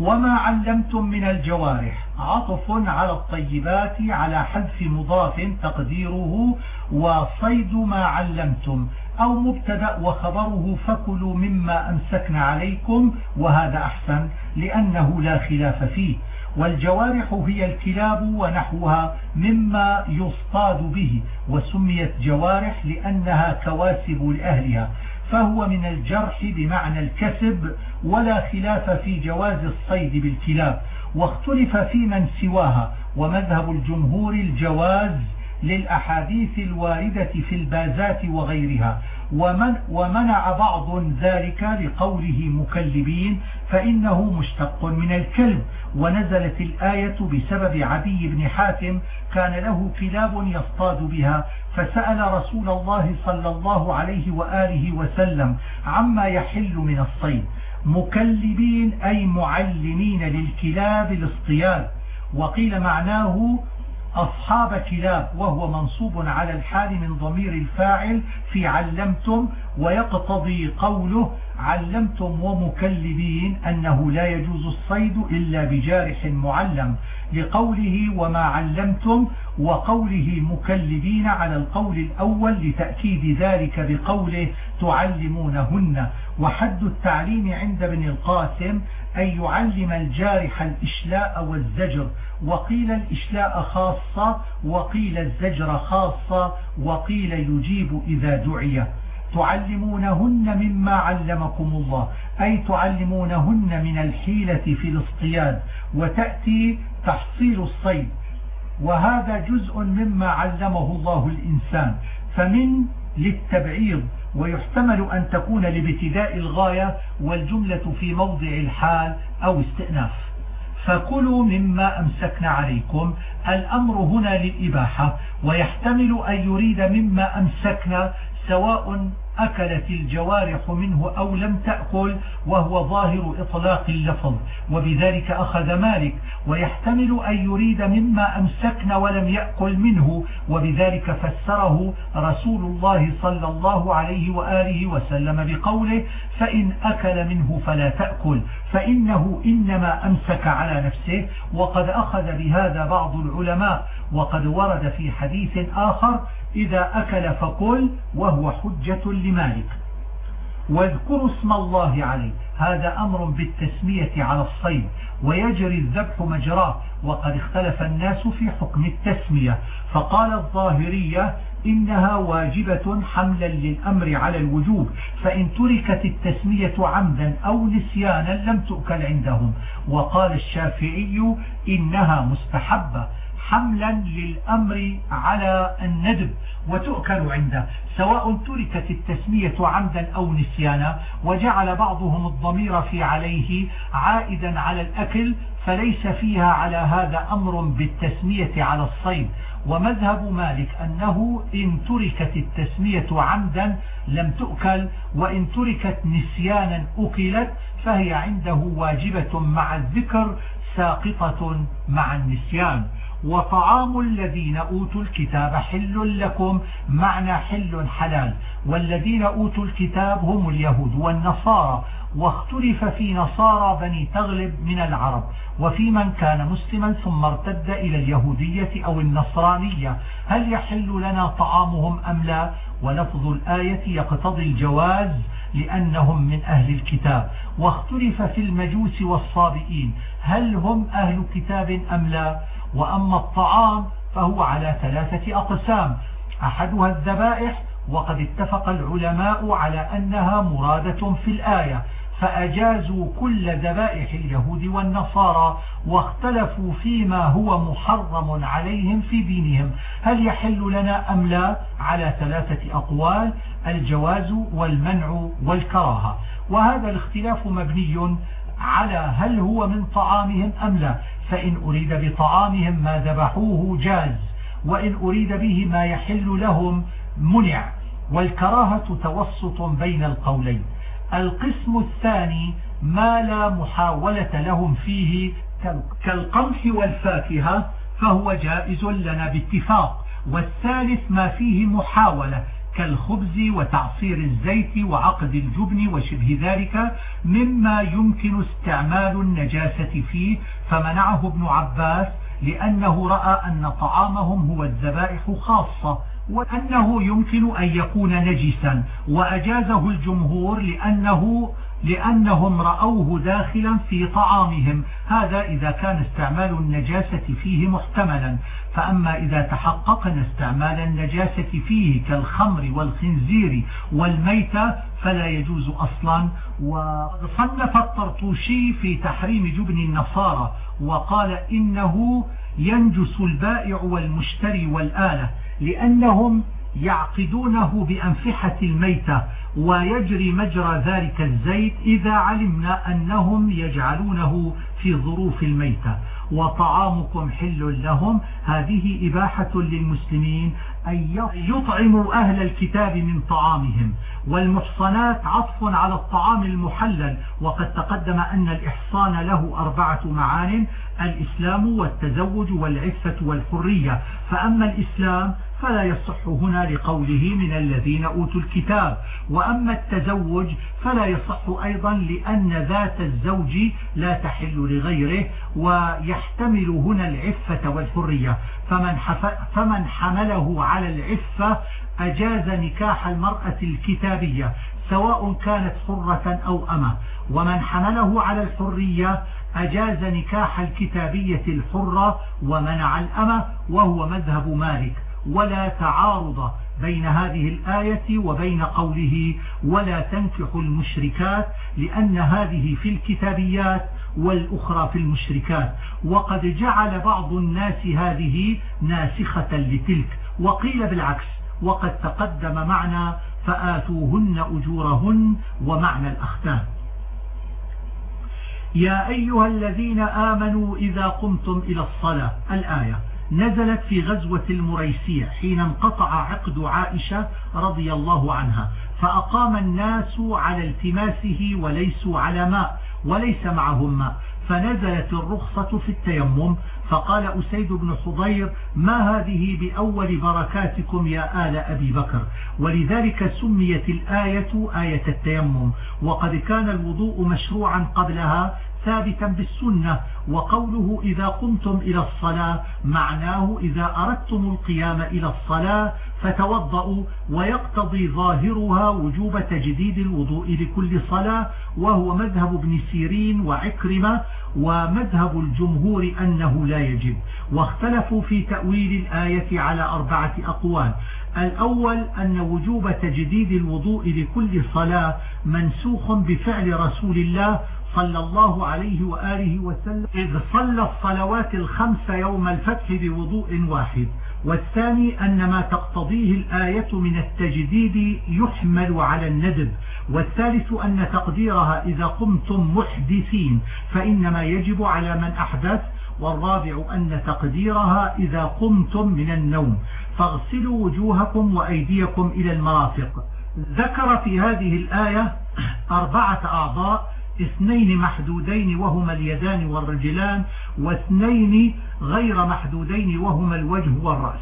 وما علمتم من الجوارح. عطف على الطيبات على حذف مضاف تقديره وصيد ما علمتم أو مبتدأ وخبره فكلوا مما أمسكن عليكم وهذا أحسن لأنه لا خلاف فيه. والجوارح هي الكلاب ونحوها مما يصطاد به وسميت جوارح لأنها كواسب لأهلها. فهو من الجرح بمعنى الكسب ولا خلاف في جواز الصيد بالكلاب. واختلف في من سواها ومذهب الجمهور الجواز للأحاديث الواردة في البازات وغيرها. ومن ومنع بعض ذلك لقوله مكلبين فإنه مشتق من الكلب. ونزلت الآية بسبب عدي بن حاتم كان له كلاب يصطاد بها فسأل رسول الله صلى الله عليه وآله وسلم عما يحل من الصيد مكلبين أي معلمين للكلاب الاصطياد. وقيل معناه أصحاب كلاب وهو منصوب على الحال من ضمير الفاعل في علمتم ويقتضي قوله علمتم ومكلبين أنه لا يجوز الصيد إلا بجارح معلم لقوله وما علمتم وقوله مكلبين على القول الأول لتأكيد ذلك بقوله تعلمونهن. وحد التعليم عند ابن القاسم أن يعلم الجارح الإشلاء والزجر. وقيل الإشلاء خاصة وقيل الزجر خاصة وقيل يجيب إذا دعي. تعلمونهن مما علمكم الله أي تعلمونهن من الحيلة في الاصطياد وتأتي تحصيل الصيد. وهذا جزء مما علمه الله الإنسان. فمن للتبعيض ويحتمل أن تكون لابتداء الغاية والجملة في موضع الحال أو استئناف. فكلوا مما أمسكنا عليكم. الأمر هنا للإباحة ويحتمل أن يريد مما أمسكنا سواء أكلت الجوارح منه أو لم تأكل وهو ظاهر إطلاق اللفظ وبذلك أخذ مالك ويحتمل أن يريد مما أمسكن ولم يأكل منه وبذلك فسره رسول الله صلى الله عليه وآله وسلم بقوله فإن أكل منه فلا تأكل فإنه إنما أمسك على نفسه. وقد أخذ بهذا بعض العلماء وقد ورد في حديث آخر إذا أكل فقل وهو حجة لمالك. واذكروا اسم الله عليه. هذا أمر بالتسمية على الصيد ويجري الذبح مجراه وقد اختلف الناس في حكم التسمية. فقال الظاهرية إنها واجبة حملا للأمر على الوجوب فإن تركت التسمية عمدا أو نسيانا لم تؤكل عندهم. وقال الشافعي إنها مستحبة حملا للأمر على الندب وتؤكل عنده سواء تركت التسمية عمدا أو نسيانا وجعل بعضهم الضمير في عليه عائدا على الأكل فليس فيها على هذا أمر بالتسمية على الصيد. ومذهب مالك أنه إن تركت التسمية عمدا لم تؤكل وإن تركت نسيانا أكلت فهي عنده واجبة مع الذكر ساقطة مع النسيان. وطعام الذين أوتوا الكتاب حل لكم معنى حل حلال. والذين أوتوا الكتاب هم اليهود والنصارى. واختلف في نصارى بني تغلب من العرب. وفي من كان مسلما ثم ارتد إلى اليهودية أو النصرانية. هل يحل لنا طعامهم أم لا؟ ولفظ الآية يقتضي الجواز لأنهم من أهل الكتاب. واختلف في المجوس والصابئين. هل هم أهل كتاب أم لا؟ وأما الطعام فهو على ثلاثة أقسام. أحدها الذبائح وقد اتفق العلماء على أنها مرادة في الآية فأجازوا كل ذبائح اليهود والنصارى واختلفوا فيما هو محرم عليهم في دينهم. هل يحل لنا أم لا؟ على ثلاثة أقوال الجواز والمنع والكراهة. وهذا الاختلاف مبني على هل هو من طعامهم أم لا. فإن أريد بطعامهم ما ذبحوه جاز وإن أريد به ما يحل لهم منع. والكراهة توسط بين القولين. القسم الثاني ما لا محاولة لهم فيه كالقمح والفاكهة فهو جائز لنا باتفاق. والثالث ما فيه محاولة. كالخبز وتعصير الزيت وعقد الجبن وشبه ذلك مما يمكن استعمال النجاسة فيه فمنعه ابن عباس لأنه رأى أن طعامهم هو الذبائح خاصة وأنه يمكن أن يكون نجسا وأجازه الجمهور لأنه لأنهم رأوه داخلا في طعامهم. هذا إذا كان استعمال النجاسة فيه محتملا. فأما إذا تحققنا استعمال النجاسة فيه كالخمر والخنزير والميتة فلا يجوز أصلا. وصنف الطرطوشي في تحريم جبن النصارى وقال إنه ينجس البائع والمشتري والآلة لأنهم يعقدونه بأنفحة الميتة. ويجري مجرى ذلك الزيت إذا علمنا أنهم يجعلونه في ظروف الميتة. وطعامكم حل لهم. هذه إباحة للمسلمين. أن يطعموا أهل الكتاب من طعامهم. والمحصنات عطف على الطعام المحلل وقد تقدم أن الإحصان له أربعة معان الإسلام والتزوج والعفة والحرية. فأما الإسلام فلا يصح هنا لقوله من الذين أوتوا الكتاب. وأما التزوج فلا يصح أيضا لأن ذات الزوج لا تحل لغيره ويحتمل هنا العفة والحرية. فمن, فمن حمله على العفة أجاز نكاح المرأة الكتابية سواء كانت حرة أو أمة. ومن حمله على الحرية أجاز نكاح الكتابية الحرة ومنع الأمة وهو مذهب مالك. ولا تعارض بين هذه الآية وبين قوله ولا تنكح المشركات لأن هذه في الكتابيات والأخرى في المشركات. وقد جعل بعض الناس هذه ناسخة لتلك. وقيل بالعكس وقد تقدم معنا فآتوهن أجورهن ومعنى الأختان. يا أيها الذين آمنوا إذا قمتم إلى الصلاة الآية نزلت في غزوة المريسية حين انقطع عقد عائشة رضي الله عنها فأقام الناس على التماسه وليسوا على ماء وليس معهم ماء. فنزلت الرخصة في التيمم. فقال أسيد بن حضير ما هذه بأول بركاتكم يا آل أبي بكر؟ ولذلك سميت الآية آية التيمم. وقد كان الوضوء مشروعا قبلها ثابتا بالسنة وقوله إذا قمتم إلى الصلاة معناه إذا أردتم القيام إلى الصلاة فتوضأوا ويقتضي ظاهرها وجوب تجديد الوضوء لكل صلاة وهو مذهب ابن سيرين وعكرمة ومذهب الجمهور أنه لا يجب. واختلفوا في تأويل الآية على أربعة أقوال. الأول أن وجوب تجديد الوضوء لكل صلاة منسوخ بفعل رسول الله صلى الله عليه وآله وسلم إذ صلى الصلوات الخمس يوم الفتح بوضوء واحد والثاني أن ما تقتضيه الآية من التجديد يحمل على الندب والثالث أن تقديرها إذا قمتم محدثين فإنما يجب على من أحدث والرابع أن تقديرها إذا قمتم من النوم. فاغسلوا وجوهكم وأيديكم إلى المرافق. ذكر في هذه الآية أربعة أعضاء اثنين محدودين وهما اليدان والرجلان واثنين غير محدودين وهما الوجه والرأس.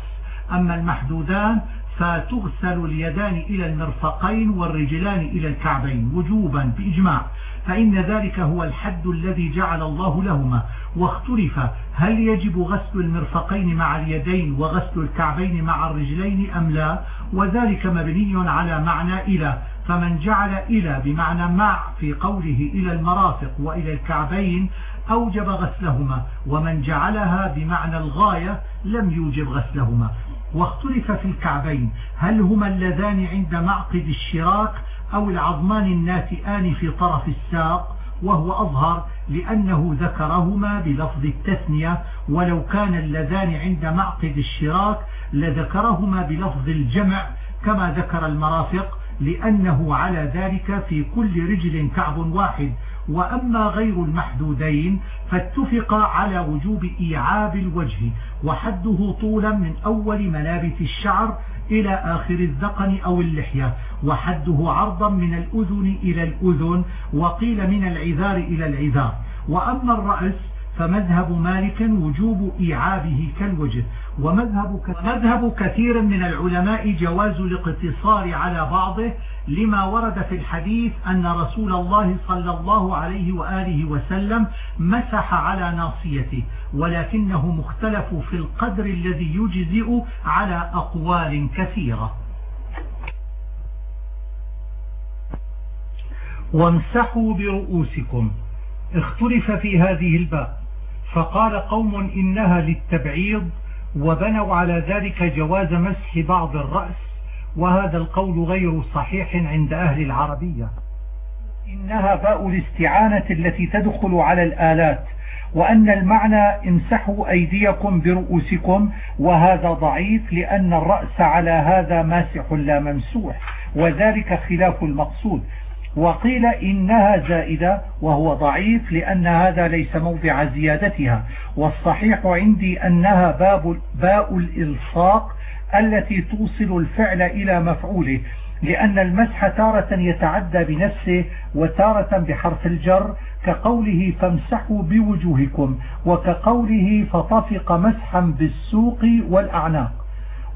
أما المحدودان فتغسل اليدان إلى المرفقين والرجلان إلى الكعبين وجوبا بإجماع. فإن ذلك هو الحد الذي جعل الله لهما. واختلف هل يجب غسل المرفقين مع اليدين وغسل الكعبين مع الرجلين أم لا؟ وذلك مبني على معنى إلى فمن جعل إلى بمعنى مع في قوله إلى المرافق وإلى الكعبين أوجب غسلهما ومن جعلها بمعنى الغاية لم يوجب غسلهما. واختلف في الكعبين هل هما اللذان عند معقد الشراك أو العظمان الناتئان في طرف الساق؟ وهو أظهر لأنه ذكرهما بلفظ التثنية ولو كان اللذان عند معقد الشراك لذكرهما بلفظ الجمع كما ذكر المرافق لأنه على ذلك في كل رجل كعب واحد. وأما غير المحدودين فاتفق على وجوب إيعاب الوجه وحده طولا من أول منابت الشعر إلى آخر الذقن أو اللحية وحده عرضا من الأذن إلى الأذن وقيل من العذار إلى العذار. وأما الرأس فمذهب مالك وجوب إيعابه كالوجه ومذهب مذهب كثير من العلماء جواز الاقتصار على بعضه لما ورد في الحديث أن رسول الله صلى الله عليه وآله وسلم مسح على ناصيته ولكنه مختلف في القدر الذي يجزئ على أقوال كثيرة. وامسحوا برؤوسكم. اختلف في هذه الباب. فقال قوم إنها للتبعيض وبنوا على ذلك جواز مسح بعض الرأس وهذا القول غير صحيح عند أهل العربية. إنها باء الاستعانة التي تدخل على الآلات وأن المعنى امسحوا أيديكم برؤوسكم وهذا ضعيف لأن الرأس على هذا ماسح لا ممسوح وذلك خلاف المقصود. وقيل إنها زائدة وهو ضعيف لأن هذا ليس موضع زيادتها. والصحيح عندي أنها باب باء الإلصاق التي توصل الفعل إلى مفعوله لأن المسح تارة يتعدى بنفسه وتارة بحرف الجر كقوله فامسحوا بوجوهكم وكقوله فطفق مسحا بالسوق والأعناق.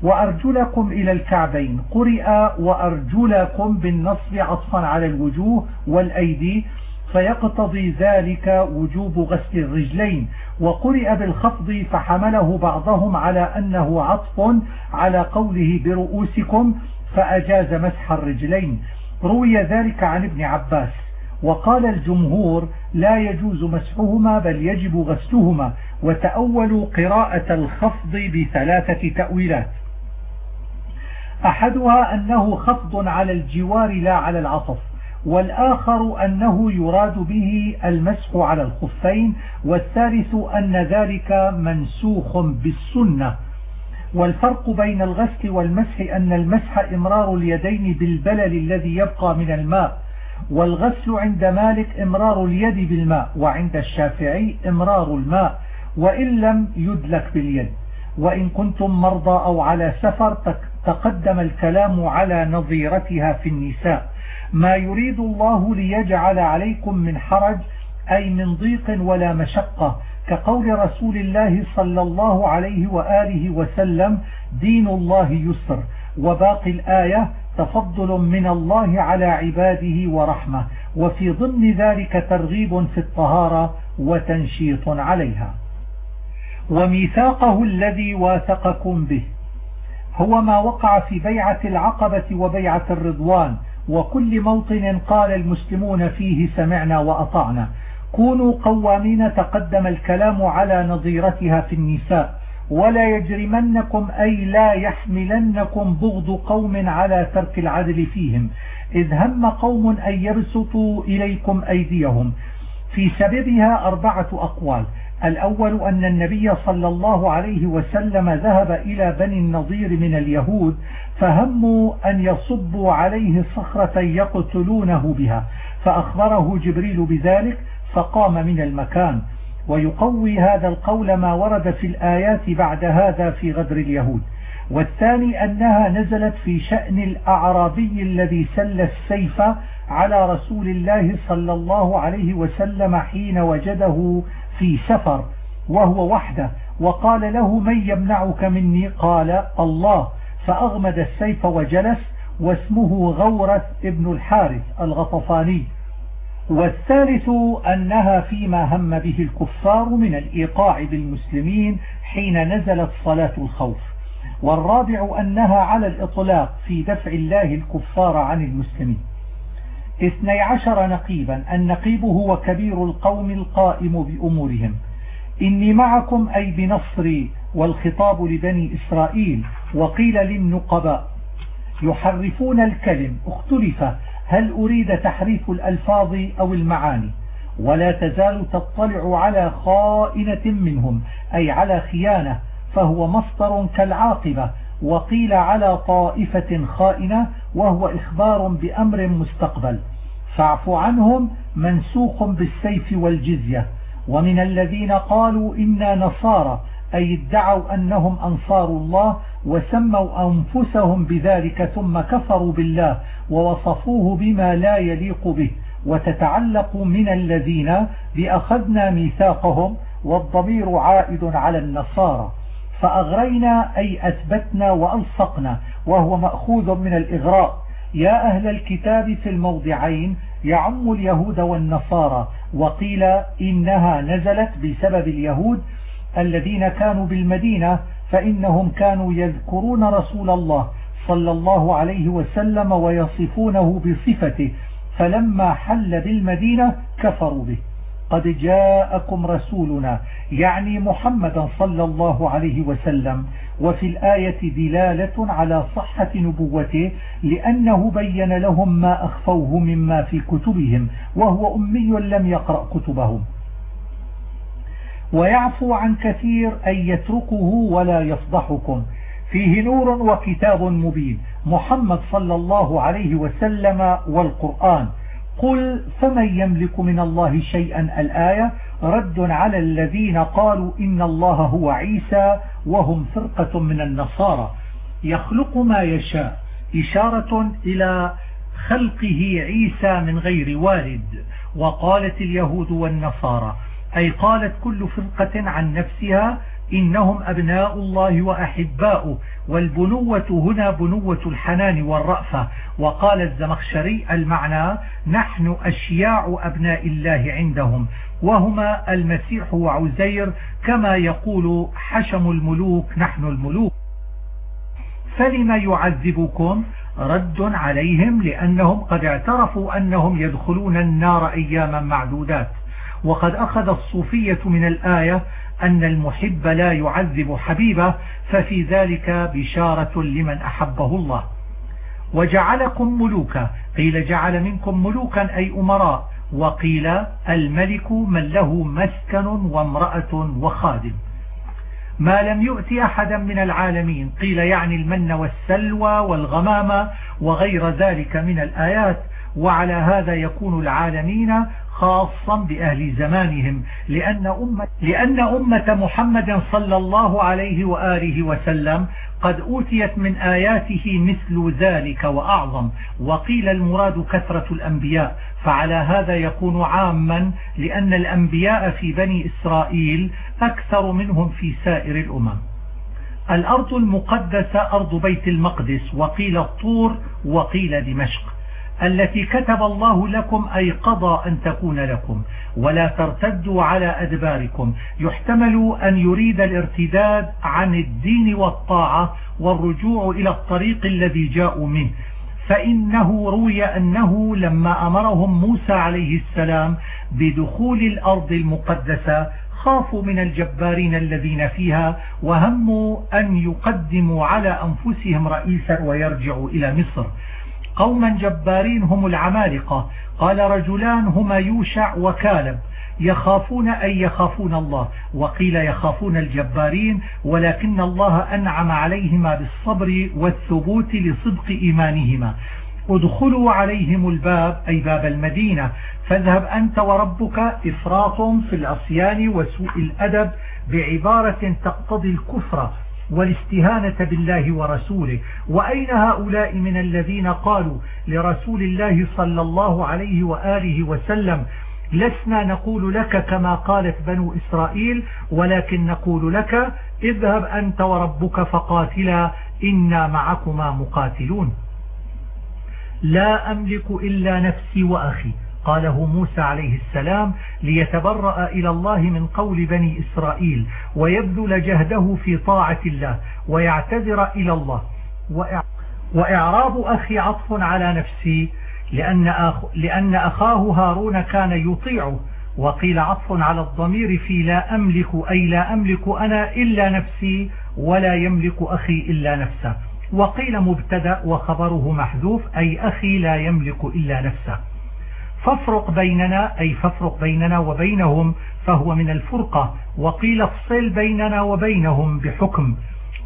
وأرجلكم إلى الكعبين. قرئ وأرجلكم بالنصب عطفا على الوجوه والأيدي. فيقتضي ذلك وجوب غسل الرجلين. وقرئ بالخفض فحمله بعضهم على أنه عطف على قوله برؤوسكم فأجاز مسح الرجلين. روي ذلك عن ابن عباس. وقال الجمهور لا يجوز مسحهما بل يجب غسلهما. وتأولوا قراءة الخفض بثلاثة تأويلات. أحدها أنه خفض على الجوار لا على العطف والآخر أنه يراد به المسح على الخفين والثالث أن ذلك منسوخ بالسنة. والفرق بين الغسل والمسح أن المسح إمرار اليدين بالبلل الذي يبقى من الماء والغسل عند مالك إمرار اليد بالماء وعند الشافعي إمرار الماء وإن لم يدلك باليد. وإن كنتم مرضى أو على سفر تقدم الكلام على نظيرتها في النساء. ما يريد الله ليجعل عليكم من حرج أي من ضيق ولا مشقة كقول رسول الله صلى الله عليه وآله وسلم دين الله يسر وباقي الآية تفضل من الله على عباده ورحمة وفي ضمن ذلك ترغيب في الطهارة وتنشيط عليها. وميثاقه الذي واثقكم به. هو ما وقع في بيعة العقبة وبيعة الرضوان وكل موطن قال المسلمون فيه سمعنا وأطعنا. كونوا قوامين تقدم الكلام على نظيرتها في النساء ولا يجرمنكم أي لا يحملنكم بغض قوم على ترك العدل فيهم. إذ هم قوم أن يبسطوا إليكم أيديهم. في سببها أربعة أقوال. الأول أن النبي صلى الله عليه وسلم ذهب إلى بني النضير من اليهود فهموا أن يصبوا عليه صخرة يقتلونه بها فأخبره جبريل بذلك فقام من المكان. ويقوي هذا القول ما ورد في الآيات بعد هذا في غدر اليهود. والثاني أنها نزلت في شأن الأعرابي الذي سل السيف على رسول الله صلى الله عليه وسلم حين وجده في سفر وهو وحده وقال له من يمنعك مني؟ قال الله. فأغمد السيف وجلس واسمه غورث ابن الحارث الغطفاني. والثالث أنها فيما هم به الكفار من الإيقاع بالمسلمين حين نزلت صلاة الخوف. والرابع أنها على الإطلاق في دفع الله الكفار عن المسلمين. اثني عشر نقيبا النقيب هو كبير القوم القائم بأمورهم. إني معكم أي بنصري والخطاب لبني إسرائيل وقيل للنقباء. يحرفون الكلم اختلف هل أريد تحريف الألفاظ أو المعاني؟ ولا تزال تطلع على خائنة منهم أي على خيانة فهو مصدر كالعاقبة. وقيل على طائفة خائنة وهو إخبار بأمر مستقبل. فاعف عنهم منسوخ بالسيف والجزية. ومن الذين قالوا إنا نصارى أي ادعوا أنهم أنصار الله وسموا أنفسهم بذلك ثم كفروا بالله ووصفوه بما لا يليق به. وتتعلق من الذين بأخذنا ميثاقهم والضمير عائد على النصارى. فأغرينا أي أثبتنا وألصقنا وهو مأخوذ من الإغراء. يا أهل الكتاب في الموضعين يعم اليهود والنصارى وقيل إنها نزلت بسبب اليهود الذين كانوا بالمدينة فإنهم كانوا يذكرون رسول الله صلى الله عليه وسلم ويصفونه بصفته فلما حل بالمدينة كفروا به. قد جاءكم رسولنا يعني محمدا صلى الله عليه وسلم وفي الآية دلالة على صحة نبوته لأنه بين لهم ما أخفوه مما في كتبهم وهو أمي لم يقرأ كتبهم. ويعفو عن كثير أن يتركه ولا يفضحكم. فيه نور وكتاب مبين. محمد صلى الله عليه وسلم والقرآن. قل فمن يملك من الله شيئا الآية؟ رد على الذين قالوا إن الله هو عيسى وهم فرقة من النصارى. يخلق ما يشاء إشارة إلى خلقه عيسى من غير والد وقالت اليهود والنصارى أي قالت كل فرقة عن نفسها إنهم أبناء الله وأحباؤه. والبنوة هنا بنوة الحنان والرأفة. وقال الزمخشري المعنى نحن أشياع أبناء الله عندهم وهما المسيح وعزير كما يقول حشم الملوك نحن الملوك. فلما يعذبكم؟ رد عليهم لأنهم قد اعترفوا أنهم يدخلون النار أياما معدودات. وقد أخذ الصوفية من الآية أن المحب لا يعذب حبيبه ففي ذلك بشارة لمن أحبه الله. وجعلكم ملوكا. قيل جعل منكم ملوكا أي أمراء. وقيل الملك من له مسكن وامرأة وخادم. ما لم يؤتي أحدا من العالمين. قيل يعني المن والسلوى والغمامة وغير ذلك من الآيات. وعلى هذا يكون العالمين خاصا بأهل زمانهم. لأن أمة, لأن أمة محمد صلى الله عليه وآله وسلم قد أوتيت من آياته مثل ذلك وأعظم. وقيل المراد كثرة الأنبياء. فعلى هذا يكون عاما لأن الأنبياء في بني إسرائيل أكثر منهم في سائر الأمم. الأرض المقدسة أرض بيت المقدس وقيل الطور وقيل دمشق. التي كتب الله لكم أي قضى أن تكون لكم. ولا ترتدوا على أدباركم. يحتمل أن يريد الارتداد عن الدين والطاعة والرجوع إلى الطريق الذي جاءوا منه. فإنه روي أنه لما أمرهم موسى عليه السلام بدخول الأرض المقدسة خافوا من الجبارين الذين فيها وهموا أن يقدموا على أنفسهم رئيسا ويرجعوا إلى مصر. قوما جبارين هم العمالقة. قال رجلان هما يوشع وكالب. يخافون أي يخافون الله. وقيل يخافون الجبارين ولكن الله أنعم عليهما بالصبر والثبوت لصدق إيمانهما. ادخلوا عليهم الباب أي باب المدينة. فاذهب أنت وربك إفراط في العصيان وسوء الأدب بعبارة تقتضي الكفر. والاستهانة بالله ورسوله. وأين هؤلاء من الذين قالوا لرسول الله صلى الله عليه وآله وسلم لسنا نقول لك كما قالت بنو إسرائيل ولكن نقول لك اذهب أنت وربك فقاتلا إنا معكما مقاتلون. لا أملك إلا نفسي وأخي. قاله موسى عليه السلام ليتبرأ إلى الله من قول بني إسرائيل ويبذل جهده في طاعة الله ويعتذر إلى الله. وإعراب أخي عطف على نفسي لأن, أخ لأن أخاه هارون كان يطيعه. وقيل عطف على الضمير في لا أملك أي لا أملك أنا إلا نفسي ولا يملك أخي إلا نفسه. وقيل مبتدأ وخبره محذوف أي أخي لا يملك إلا نفسه. فافرق بيننا أي فافرق بيننا وبينهم فهو من الفرقة. وقيل افصل بيننا وبينهم بحكم.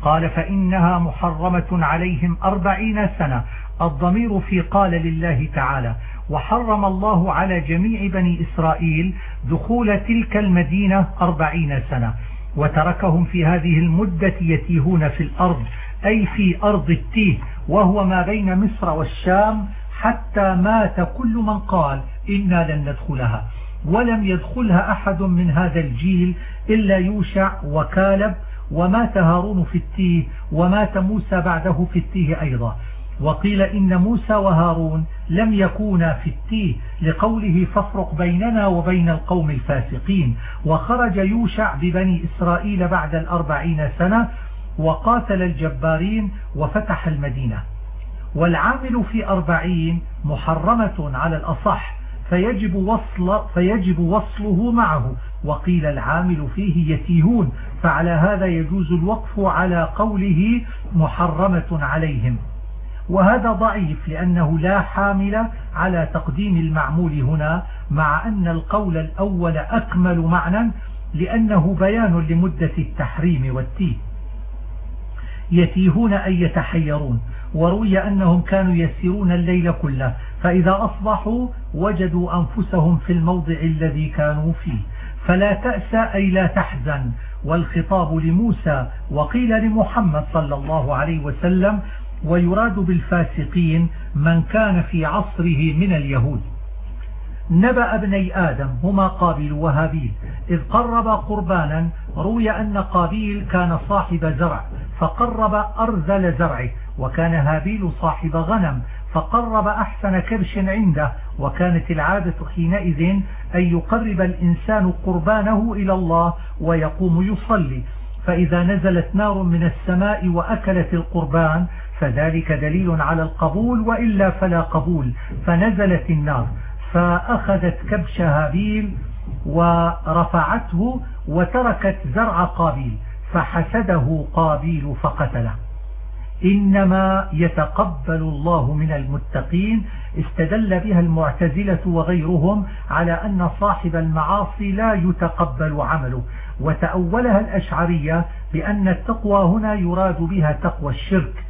قال فإنها محرمة عليهم أربعين سنة. الضمير في قال لله تعالى وحرم الله على جميع بني إسرائيل دخول تلك المدينة أربعين سنة. وتركهم في هذه المدة يتيهون في الأرض أي في أرض التيه وهو ما بين مصر والشام حتى مات كل من قال إنا لن ندخلها ولم يدخلها أحد من هذا الجيل إلا يوشع وكالب ومات هارون في التيه ومات موسى بعده في التيه أيضا. وقيل إن موسى وهارون لم يكونا في التيه لقوله فافرق بيننا وبين القوم الفاسقين. وخرج يوشع ببني إسرائيل بعد الأربعين سنة وقاتل الجبارين وفتح المدينة. والعامل في أربعين محرمة على الأصح فيجب, وصل فيجب وصله معه. وقيل العامل فيه يتيهون فعلى هذا يجوز الوقف على قوله محرمة عليهم. وهذا ضعيف لأنه لا حامل على تقديم المعمول هنا مع أن القول الأول أكمل معنى لأنه بيان لمدة التحريم والتيه. يتيهون أي يتحيرون. وروي أنهم كانوا يسيرون الليل كله فإذا أصبحوا وجدوا أنفسهم في الموضع الذي كانوا فيه. فلا تأسى أي لا تحزن. والخطاب لموسى وقيل لمحمد صلى الله عليه وسلم ويراد بالفاسقين من كان في عصره من اليهود. نبأ ابني آدم هما قابيل وهابيل إذ قرب قربانا روي أن قابيل كان صاحب زرع فقرب أرذل زرعه وكان هابيل صاحب غنم فقرب أحسن كرش عنده وكانت العادة حينئذ أن يقرب الإنسان قربانه إلى الله ويقوم يصلي. فإذا نزلت نار من السماء وأكلت القربان فذلك دليل على القبول وإلا فلا قبول فنزلت النار. فأخذت كبش هابيل ورفعته وتركت زرع قابيل فحسده قابيل فقتله. إنما يتقبل الله من المتقين استدل بها المعتزلة وغيرهم على أن صاحب المعاصي لا يتقبل عمله. وتأولها الأشعرية بأن التقوى هنا يراد بها تقوى الشرك.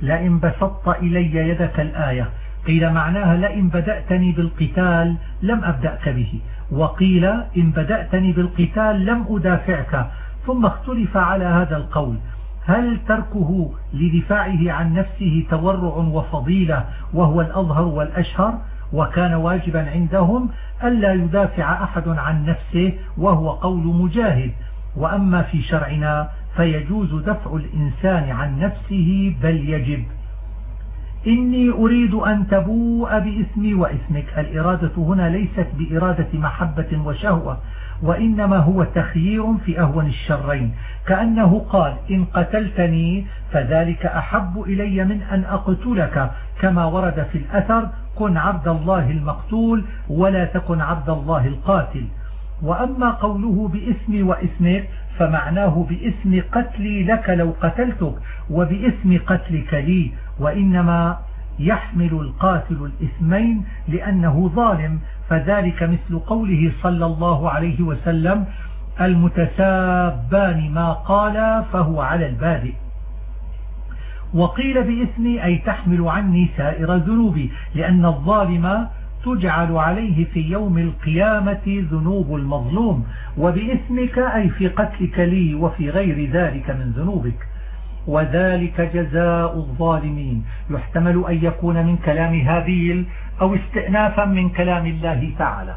لئن بسطت إلي يدك الآية. قيل معناها لئن بدأتني بالقتال لم أبدأك به. وقيل إن بدأتني بالقتال لم أدافعك. ثم اختلف على هذا القول. هل تركه لدفاعه عن نفسه تورع وفضيلة وهو الأظهر والأشهر؟ وكان واجبا عندهم ألا يدافع أحد عن نفسه وهو قول مجاهد. وأما في شرعنا فيجوز دفع الإنسان عن نفسه بل يجب. إني أريد أن تبوء بإثمي وإثمك الإرادة هنا ليست بإرادة محبة وشهوة وإنما هو تخيير في أهون الشرين. كأنه قال إن قتلتني فذلك أحب إلي من أن أقتلك. كما ورد في الأثر كن عبد الله المقتول ولا تكن عبد الله القاتل. وأما قوله باسم واسمك فمعناه باسم قتلي لك لو قتلتك وباسم قتلك لي وإنما يحمل القاتل الإثمين لأنه ظالم. فذلك مثل قوله صلى الله عليه وسلم المتسابان ما قال فهو على البادئ. وقيل بإثمي أي تحمل عني سائر ذنوبي لأن الظالم تجعل عليه في يوم القيامة ذنوب المظلوم وبإثمك أي في قتلك لي وفي غير ذلك من ذنوبك. وذلك جزاء الظالمين. يحتمل أن يكون من كلام هابيل أو استئنافا من كلام الله تعالى.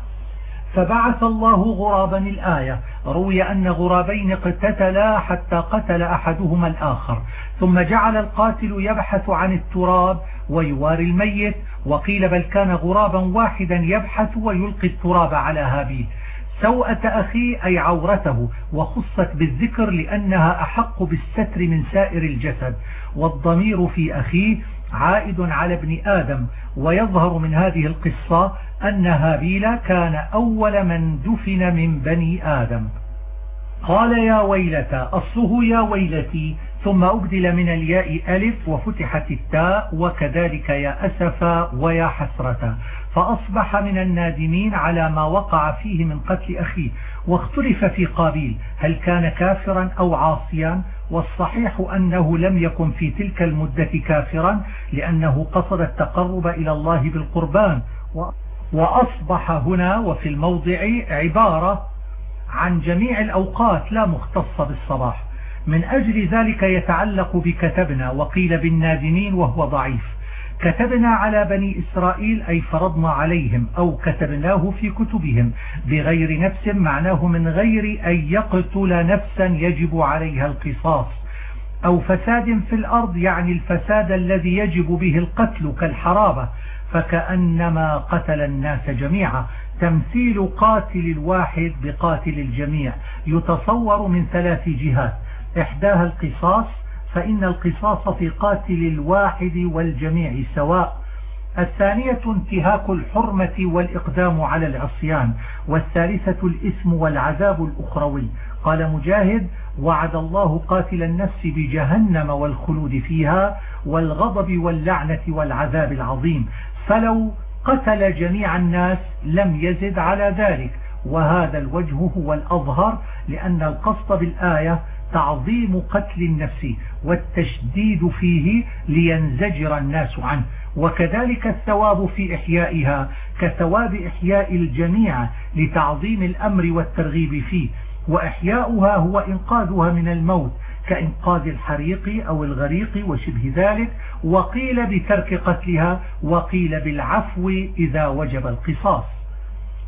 فبعث الله غرابا الآية. روي أن غرابين اقتتلا حتى قتل أحدهما الآخر. ثم جعل القاتل يبحث عن التراب ويواري الميت وقيل بل كان غرابا واحدا يبحث ويلقي التراب على هابيل. سوءة أخي أي عورته وخصت بالذكر لأنها أحق بالستر من سائر الجسد. والضمير في أخيه عائد على ابن آدم ويظهر من هذه القصة أن هابيل كان أول من دفن من بني آدم. قال يا ويلتا أصله يا ويلتي ثم أبدل من الياء ألف وفتحت التاء وكذلك يا أسفا ويا حسرة. فأصبح من النادمين على ما وقع فيه من قتل أخيه واختلف في قابيل هل كان كافرا أو عاصيا. والصحيح أنه لم يكن في تلك المدة كافرا لأنه قصد التقرب إلى الله بالقربان. وأصبح هنا وفي الموضع عبارة عن جميع الأوقات لا مختصة بالصباح. من أجل ذلك يتعلق بكتبنا وقيل بالنادمين وهو ضعيف. كتبنا على بني إسرائيل أي فرضنا عليهم أو كتبناه في كتبهم. بغير نفس معناه من غير أن يقتل نفسا يجب عليها القصاص. أو فساد في الأرض يعني الفساد الذي يجب به القتل كالحرابة. فكأنما قتل الناس جميعا. تمثيل قاتل الواحد بقاتل الجميع. يتصور من ثلاث جهات. إحداها القصاص فإن القصاص في قاتل الواحد والجميع سواء. الثانية انتهاك الحرمة والإقدام على العصيان والثالثة الإثم والعذاب الأخروي. قال مجاهد وعد الله قاتل النفس بجهنم والخلود فيها والغضب واللعنة والعذاب العظيم. فلو قتل جميع الناس لم يزد على ذلك. وهذا الوجه هو الأظهر لأن القصد بالآية تعظيم قتل النفس والتشديد فيه لينزجر الناس عنه. وكذلك الثواب في إحيائها كثواب إحياء الجميع لتعظيم الأمر والترغيب فيه. وإحياؤها هو إنقاذها من الموت كإنقاذ الحريق أو الغريق وشبه ذلك. وقيل بترك قتلها وقيل بالعفو إذا وجب القصاص.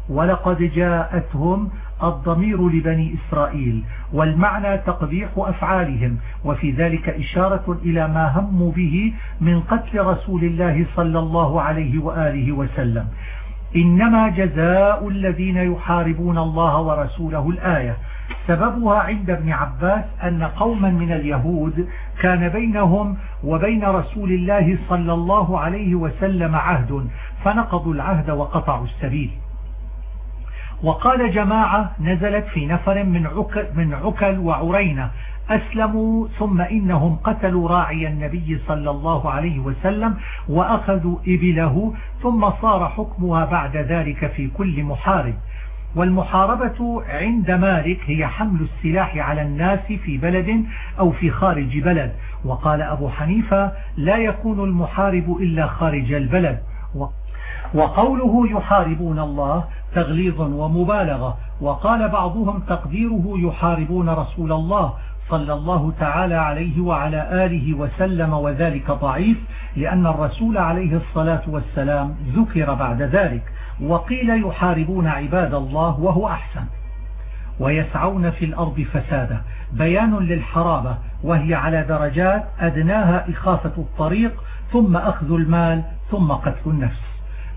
ولقد جاءتهم الضمير لبني إسرائيل والمعنى تقبيح أفعالهم وفي ذلك إشارة إلى ما هموا به من قتل رسول الله صلى الله عليه وآله وسلم. إنما جزاء الذين يحاربون الله ورسوله الآية. سببها عند ابن عباس أن قوما من اليهود كان بينهم وبين رسول الله صلى الله عليه وسلم عهد فنقضوا العهد وقطعوا السبيل. وقال جماعة نزلت في نفر من عكل, من عكل وعرينة أسلموا ثم إنهم قتلوا راعي النبي صلى الله عليه وسلم وأخذوا إبله ثم صار حكمها بعد ذلك في كل محارب. والمحاربة عند مالك هي حمل السلاح على الناس في بلد أو في خارج بلد. وقال أبو حنيفة لا يكون المحارب إلا خارج البلد. وقوله يحاربون الله تغليظ ومبالغة. وقال بعضهم تقديره يحاربون رسول الله صلى الله تعالى عليه وعلى آله وسلم وذلك ضعيف لأن الرسول عليه الصلاة والسلام ذكر بعد ذلك وقيل يحاربون عباد الله وهو أحسن ويسعون في الأرض فسادا. بيان للحرابة وهي على درجات أدناها إخافة الطريق ثم أخذ المال ثم قتل النفس.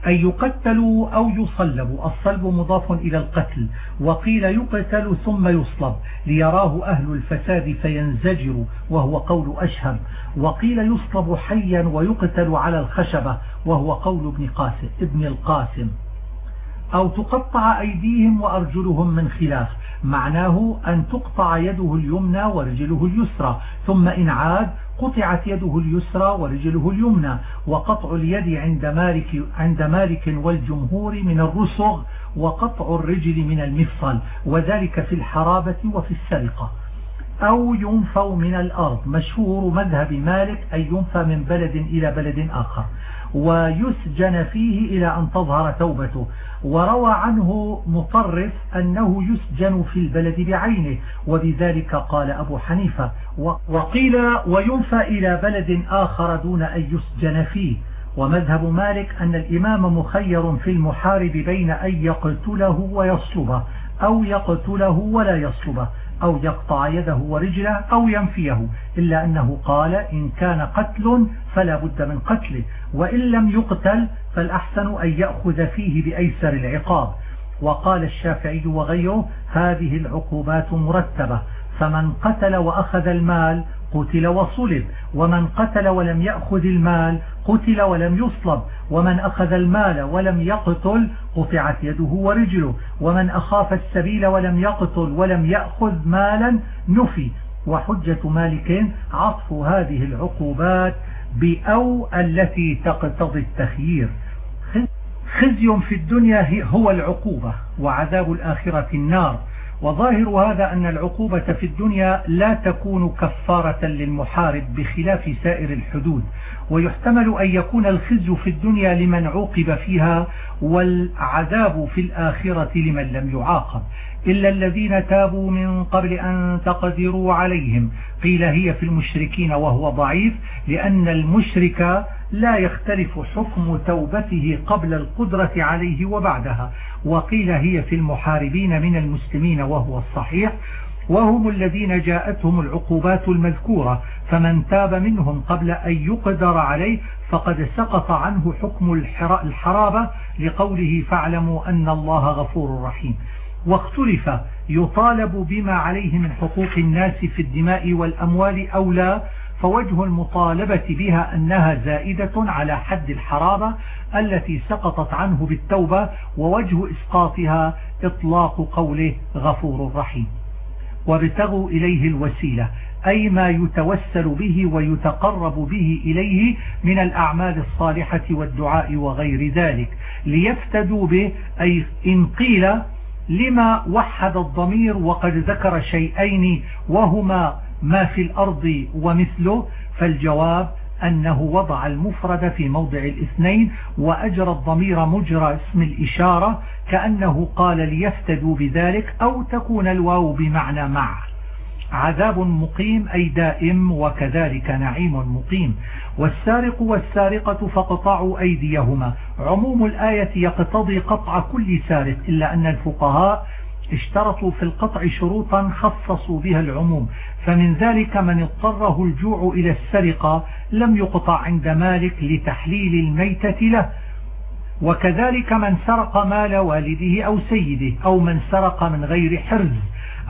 أن يقتلوا أو يصلبوا. الصلب مضاف إلى القتل. وقيل يقتل ثم يصلب. ليراه أهل الفساد فينزجر وهو قول أشهب وقيل يصلب حيا ويقتل على الخشبة وهو قول ابن قاسم ابن القاسم. أو تقطع أيديهم وأرجلهم من خلاف. معناه أن تقطع يده اليمنى ورجله اليسرى. ثم إن عاد قطعت يده اليسرى ورجله اليمنى. وقطع اليد عند مالك, عند مالك والجمهور من الرسغ وقطع الرجل من المفصل. وذلك في الحرابة وفي السرقة. أو ينفوا من الأرض. مشهور مذهب مالك أن ينفى من بلد إلى بلد آخر. ويسجن فيه إلى أن تظهر توبته وروى عنه مطرف أنه يسجن في البلد بعينه وبذلك قال أبو حنيفة وقيل وينفى إلى بلد آخر دون أن يسجن فيه. ومذهب مالك أن الإمام مخير في المحارب بين أن يقتله ويصلبه أو يقتله ولا يصلبه. أو يقطع يده ورجله أو ينفيه إلا أنه قال إن كان قتل فلا بد من قتله وإن لم يقتل فالأحسن أن يأخذ فيه بأيسر العقاب. وقال الشافعي وغيره هذه العقوبات مرتبة فمن قتل وأخذ المال قتل وصلب ومن قتل ولم يأخذ المال قتل ولم يصلب ومن أخذ المال ولم يقتل قطعت يده ورجله ومن أخاف السبيل ولم يقتل ولم يأخذ مالا نفي. وحجة مالك عطف هذه العقوبات بأو التي تقتضي التخيير. خزي في الدنيا هو العقوبة وعذاب الآخرة النار. وظاهر هذا أن العقوبة في الدنيا لا تكون كفارة للمحارب بخلاف سائر الحدود. ويحتمل أن يكون الخزي في الدنيا لمن عوقب فيها والعذاب في الآخرة لمن لم يعاقب. إلا الذين تابوا من قبل أن تقدروا عليهم. قيل هي في المشركين وهو ضعيف لأن المشرك لا يختلف حكم توبته قبل القدرة عليه وبعدها. وقيل هي في المحاربين من المسلمين وهو الصحيح. وهم الذين جاءتهم العقوبات المذكورة. فمن تاب منهم قبل أن يقدر عليه فقد سقط عنه حكم الحرابة لقوله فاعلموا أن الله غفور رحيم. واختلف يطالب بما عليه من حقوق الناس في الدماء والأموال أو لا فوجه المطالبة بها أنها زائدة على حد الحرابة التي سقطت عنه بالتوبة ووجه إسقاطها إطلاق قوله غفور رحيم. وابتغوا إليه الوسيلة أي ما يتوسل به ويتقرب به إليه من الأعمال الصالحة والدعاء وغير ذلك. ليفتدوا به أي إن قيل لما وحد الضمير وقد ذكر شيئين وهما ما في الأرض ومثله فالجواب أنه وضع المفرد في موضع الاثنين وأجرى الضمير مجرى اسم الإشارة كأنه قال ليفتدوا بذلك أو تكون الواو بمعنى مع عذاب مقيم أي دائم وكذلك نعيم مقيم. والسارق والسارقة فقطعوا أيديهما. عموم الآية يقتضي قطع كل سارق إلا أن الفقهاء اشترطوا في القطع شروطا خصصوا بها العموم فمن ذلك من اضطره الجوع إلى السرقة لم يقطع عند مالك لتحليل الميتة له. وكذلك من سرق مال والده أو سيده أو من سرق من غير حرز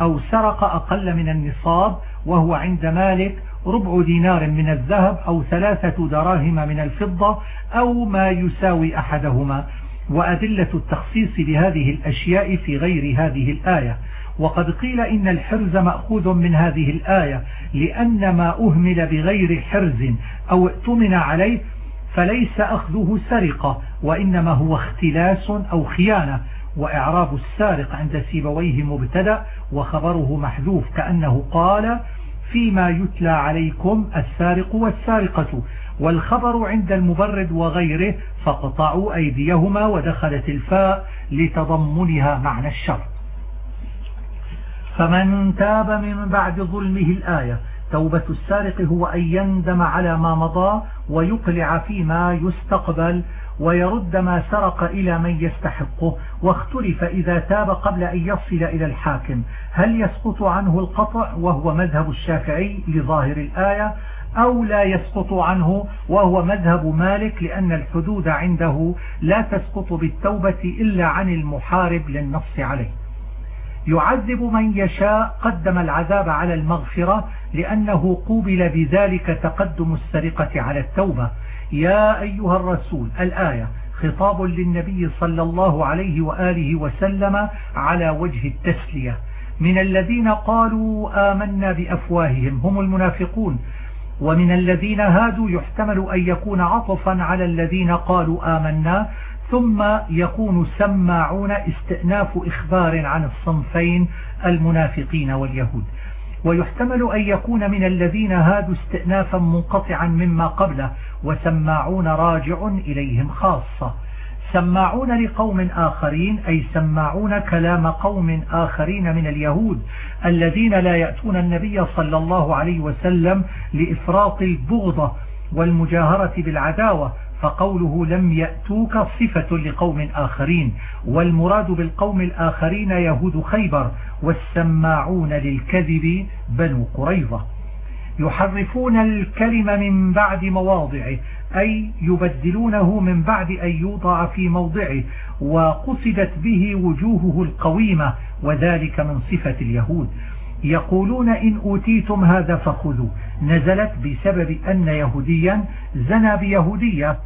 أو سرق أقل من النصاب وهو عند مالك ربع دينار من الذهب أو ثلاثة دراهم من الفضة أو ما يساوي أحدهما. وأدلة التخصيص بهذه الأشياء في غير هذه الآية. وقد قيل إن الحرز مأخوذ من هذه الآية لأن ما أهمل بغير حرز أو ائتمن عليه فليس أخذه سرقة وإنما هو اختلاس أو خيانة. وإعراب السارق عند سيبويه مبتدأ وخبره محذوف كأنه قال فيما يتلى عليكم السارق والسارقة. والخبر عند المبرد وغيره فقطعوا أيديهما ودخلت الفاء لتضمنها معنى الشر. فمن تاب من بعد ظلمه الآية توبة السارق هو أن يندم على ما مضى ويقلع فيما يستقبل ويرد ما سرق إلى من يستحقه واختلف إذا تاب قبل أن يصل إلى الحاكم. هل يسقط عنه القطع؟ وهو مذهب الشافعي لظاهر الآية. أو لا يسقط عنه وهو مذهب مالك لأن الحدود عنده لا تسقط بالتوبة إلا عن المحارب للنص عليه. يعذب من يشاء قدم العذاب على المغفرة لأنه قوبل بذلك تقدم السرقة على التوبة. يا أيها الرسول الآية خطاب للنبي صلى الله عليه وآله وسلم على وجه التسلية. من الذين قالوا آمنا بأفواههم هم المنافقون. ومن الذين هادوا يحتمل أن يكون عطفا على الذين قالوا آمنا ثم يكون سماعون استئناف إخبار عن الصنفين المنافقين واليهود. ويحتمل أن يكون من الذين هادوا استئنافا منقطعا مما قبله وسماعون راجع إليهم خاصة. سماعون لقوم آخرين أي سماعون كلام قوم آخرين من اليهود الذين لا يأتون النبي صلى الله عليه وسلم لإفراط البغضة والمجاهرة بالعداوة فقوله لم يأتوك صفة لقوم آخرين والمراد بالقوم الآخرين يهود خيبر والسماعون للكذب بنو قريظة. يحرفون الكلم من بعد مواضعه أي يبدلونه من بعد أن يوضع في موضعه وقصدت به وجوهه القويمة وذلك من صفة اليهود. يقولون إن أوتيتم هذا فخذوا. نزلت بسبب أن يهوديا زنى بيهودية.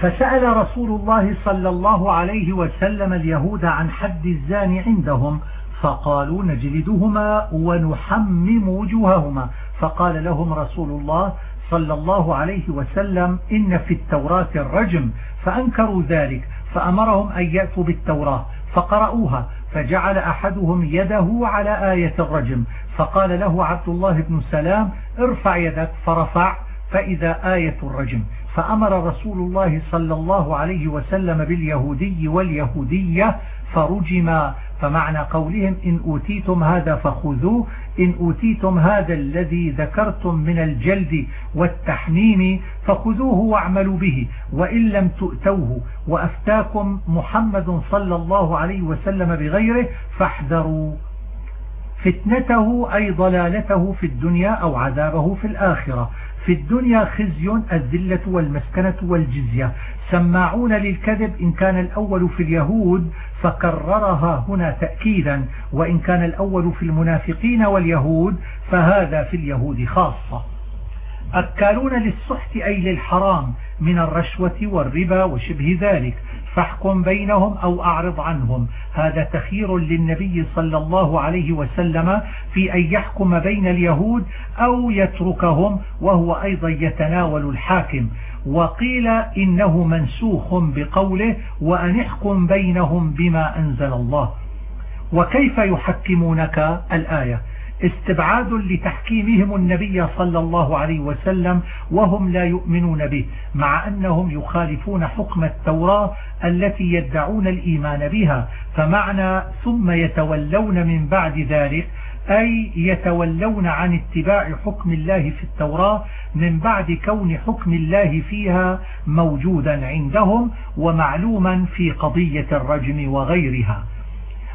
فسأل رسول الله صلى الله عليه وسلم اليهود عن حد الزاني عندهم فقالوا نجلدهما ونحمم وجوههما. فقال لهم رسول الله صلى الله عليه وسلم إن في التوراة الرجم فأنكروا ذلك فأمرهم أن يأتوا بالتوراة فقرأوها فجعل أحدهم يده على آية الرجم فقال له عبد الله بن سلام ارفع يدك فرفع فإذا آية الرجم. فأمر رسول الله صلى الله عليه وسلم باليهودي واليهودية فرجما فمعنى قولهم إن أوتيتم هذا فخذوه إن أوتيتم هذا الذي ذكرتم من الجلد والتحميم فخذوه واعملوا به وإن لم تؤتوه وأفتاكم محمد صلى الله عليه وسلم بغيره فاحذروا فتنته أي ضلالته في الدنيا أو عذابه في الآخرة. في الدنيا خزي الذلة والمسكنة والجزية. سماعون للكذب إن كان الأول في اليهود فكررها هنا تأكيدا وإن كان الأول في المنافقين واليهود فهذا في اليهود خاصة. أكالون للسحت أي للحرام من الرشوة والربا وشبه ذلك. فاحكم بينهم أو أعرض عنهم. هذا تخير للنبي صلى الله عليه وسلم في أن يحكم بين اليهود أو يتركهم وهو أيضا يتناول الحاكم. وقيل إنه منسوخ بقوله وأن احكم بينهم بما أنزل الله. وكيف يحكمونك؟ الآية. استبعاد لتحكيمهم النبي صلى الله عليه وسلم وهم لا يؤمنون به مع أنهم يخالفون حكم التوراة التي يدعون الإيمان بها. فمعنى ثم يتولون من بعد ذلك أي يتولون عن اتباع حكم الله في التوراة من بعد كون حكم الله فيها موجودا عندهم ومعلوما في قضية الرجم وغيرها.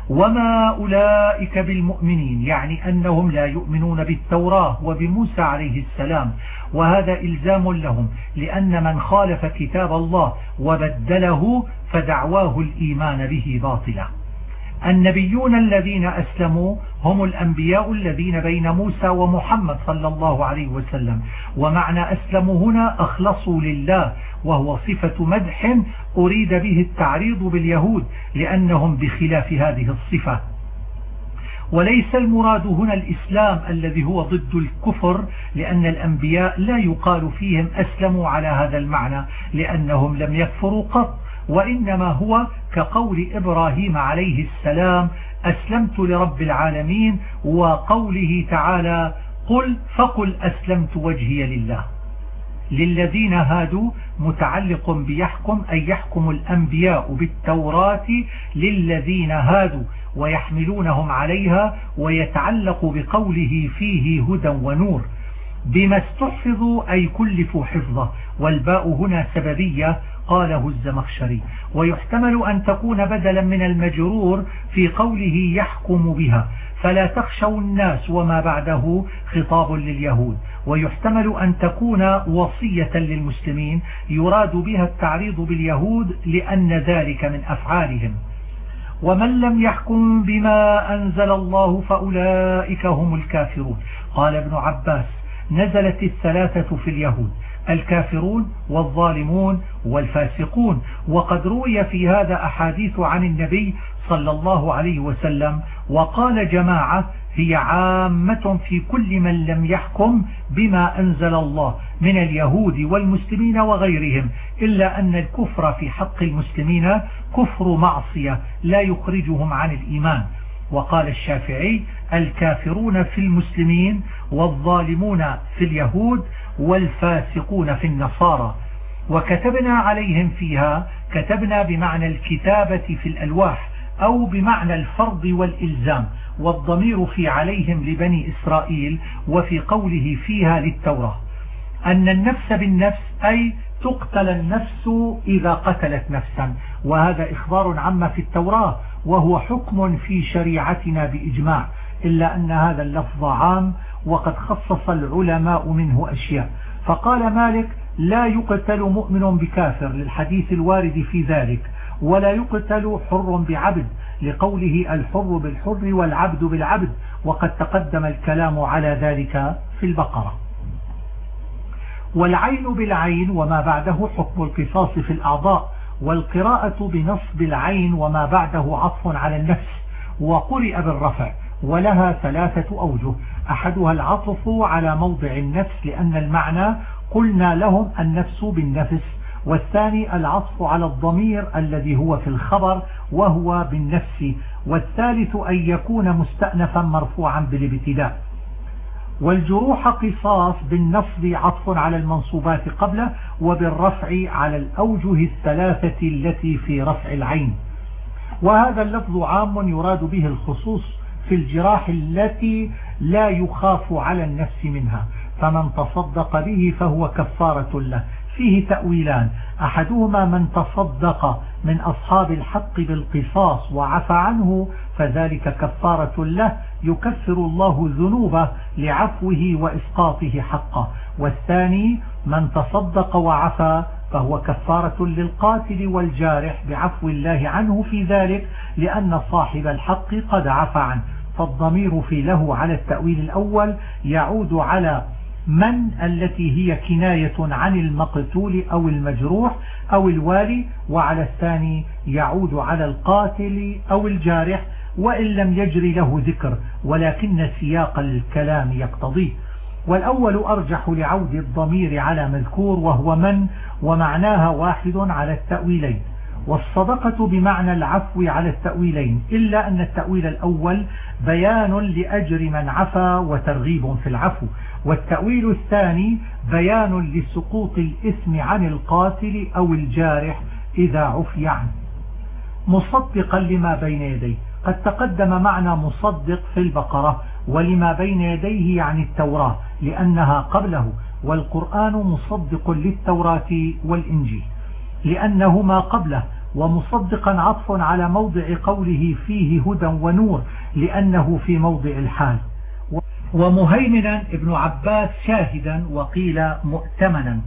وما أولئك بالمؤمنين يعني أنهم لا يؤمنون بالتوراة وبموسى عليه السلام وهذا إلزام لهم لأن من خالف كتاب الله وبدله فدعواه الإيمان به باطلا. النبيون الذين أسلموا هم الأنبياء الذين بين موسى ومحمد صلى الله عليه وسلم. ومعنى أسلموا هنا أخلصوا لله وهو صفة مدح أريد به التعريض باليهود لأنهم بخلاف هذه الصفة. وليس المراد هنا الإسلام الذي هو ضد الكفر لأن الأنبياء لا يقال فيهم أسلموا على هذا المعنى لأنهم لم يكفروا قط. وإنما هو كقول إبراهيم عليه السلام أسلمت لرب العالمين وقوله تعالى قل فقل أسلمت وجهي لله للذين هادوا متعلق بيحكم أي يحكم الأنبياء بالتوراة للذين هادوا ويحملونهم عليها ويتعلق بقوله فيه هدى ونور. بما استحفظوا أي كلفوا حفظه والباء هنا سببية قاله الزمخشري ويحتمل أن تكون بدلا من المجرور في قوله يحكم بها فلا تخشوا الناس وما بعده خطاب لليهود. ويحتمل أن تكون وصية للمسلمين يراد بها التعريض باليهود لأن ذلك من أفعالهم. ومن لم يحكم بما أنزل الله فأولئك هم الكافرون. قال ابن عباس نزلت الثلاثة في اليهود الكافرون والظالمون والفاسقون. وقد روي في هذا أحاديث عن النبي صلى الله عليه وسلم وقال جماعة هي عامة في كل من لم يحكم بما أنزل الله من اليهود والمسلمين وغيرهم إلا أن الكفر في حق المسلمين كفر معصية لا يخرجهم عن الإيمان. وقال الشافعي الكافرون في المسلمين والظالمون في اليهود والفاسقون في النصارى. وكتبنا عليهم فيها كتبنا بمعنى الكتابة في الألواح أو بمعنى الفرض والإلزام. والضمير في عليهم لبني إسرائيل وفي قوله فيها للتوراة. أن النفس بالنفس أي تقتل النفس إذا قتلت نفسا. وهذا إخبار عما في التوراة وهو حكم في شريعتنا بإجماع. إلا أن هذا اللفظ عام وقد خصص العلماء منه أشياء. فقال مالك لا يقتل مؤمن بكافر للحديث الوارد في ذلك ولا يقتل حر بعبد لقوله الحر بالحر والعبد بالعبد وقد تقدم الكلام على ذلك في البقرة. والعين بالعين وما بعده حكم القصاص في الأعضاء والقراءة بنصب العين وما بعده عطف على النفس وقرئ بالرفع ولها ثلاثة أوجه. أحدها العطف على موضع النفس لأن المعنى قلنا لهم النفس بالنفس والثاني العطف على الضمير الذي هو في الخبر وهو بالنفس والثالث أن يكون مستأنفا مرفوعا بالابتداء. والجروح قصاص بالنصب عطف على المنصوبات قبله وبالرفع على الأوجه الثلاثة التي في رفع العين. وهذا اللفظ عام يراد به الخصوص في الجراح التي لا يخاف على النفس منها. فمن تصدق به فهو كفارة له. فيه تأويلان. أحدهما من تصدق من أصحاب الحق بالقصاص وعفى عنه فذلك كفارة له. يكفر الله ذنوبه لعفوه وإسقاطه حقه. والثاني من تصدق وعفى فهو كفارة للقاتل والجارح بعفو الله عنه في ذلك لأن صاحب الحق قد عفى عنه. فالضمير في له على التأويل الأول يعود على من التي هي كناية عن المقتول أو المجروح أو الوالي وعلى الثاني يعود على القاتل أو الجارح وإن لم يجري له ذكر ولكن سياق الكلام يقتضيه. والأول أرجح لعود الضمير على مذكور وهو من؟ ومعناها واحد على التأويلين. والصدقة بمعنى العفو على التأويلين إلا أن التأويل الأول بيان لأجر من عفا وترغيب في العفو والتأويل الثاني بيان لسقوط الإثم عن القاتل أو الجارح إذا عفي عنه. مصدقا لما بين يديه قد تقدم معنى مصدق في البقرة ولما بين يديه يعني التوراة لأنها قبله والقرآن مصدق للتوراة والإنجيل. لأنهما قبله ومصدقا عطف على موضع قوله فيه هدى ونور لأنه في موضع الحال. ومهيمنا ابن عباس شاهدا وقيل مؤتمنا.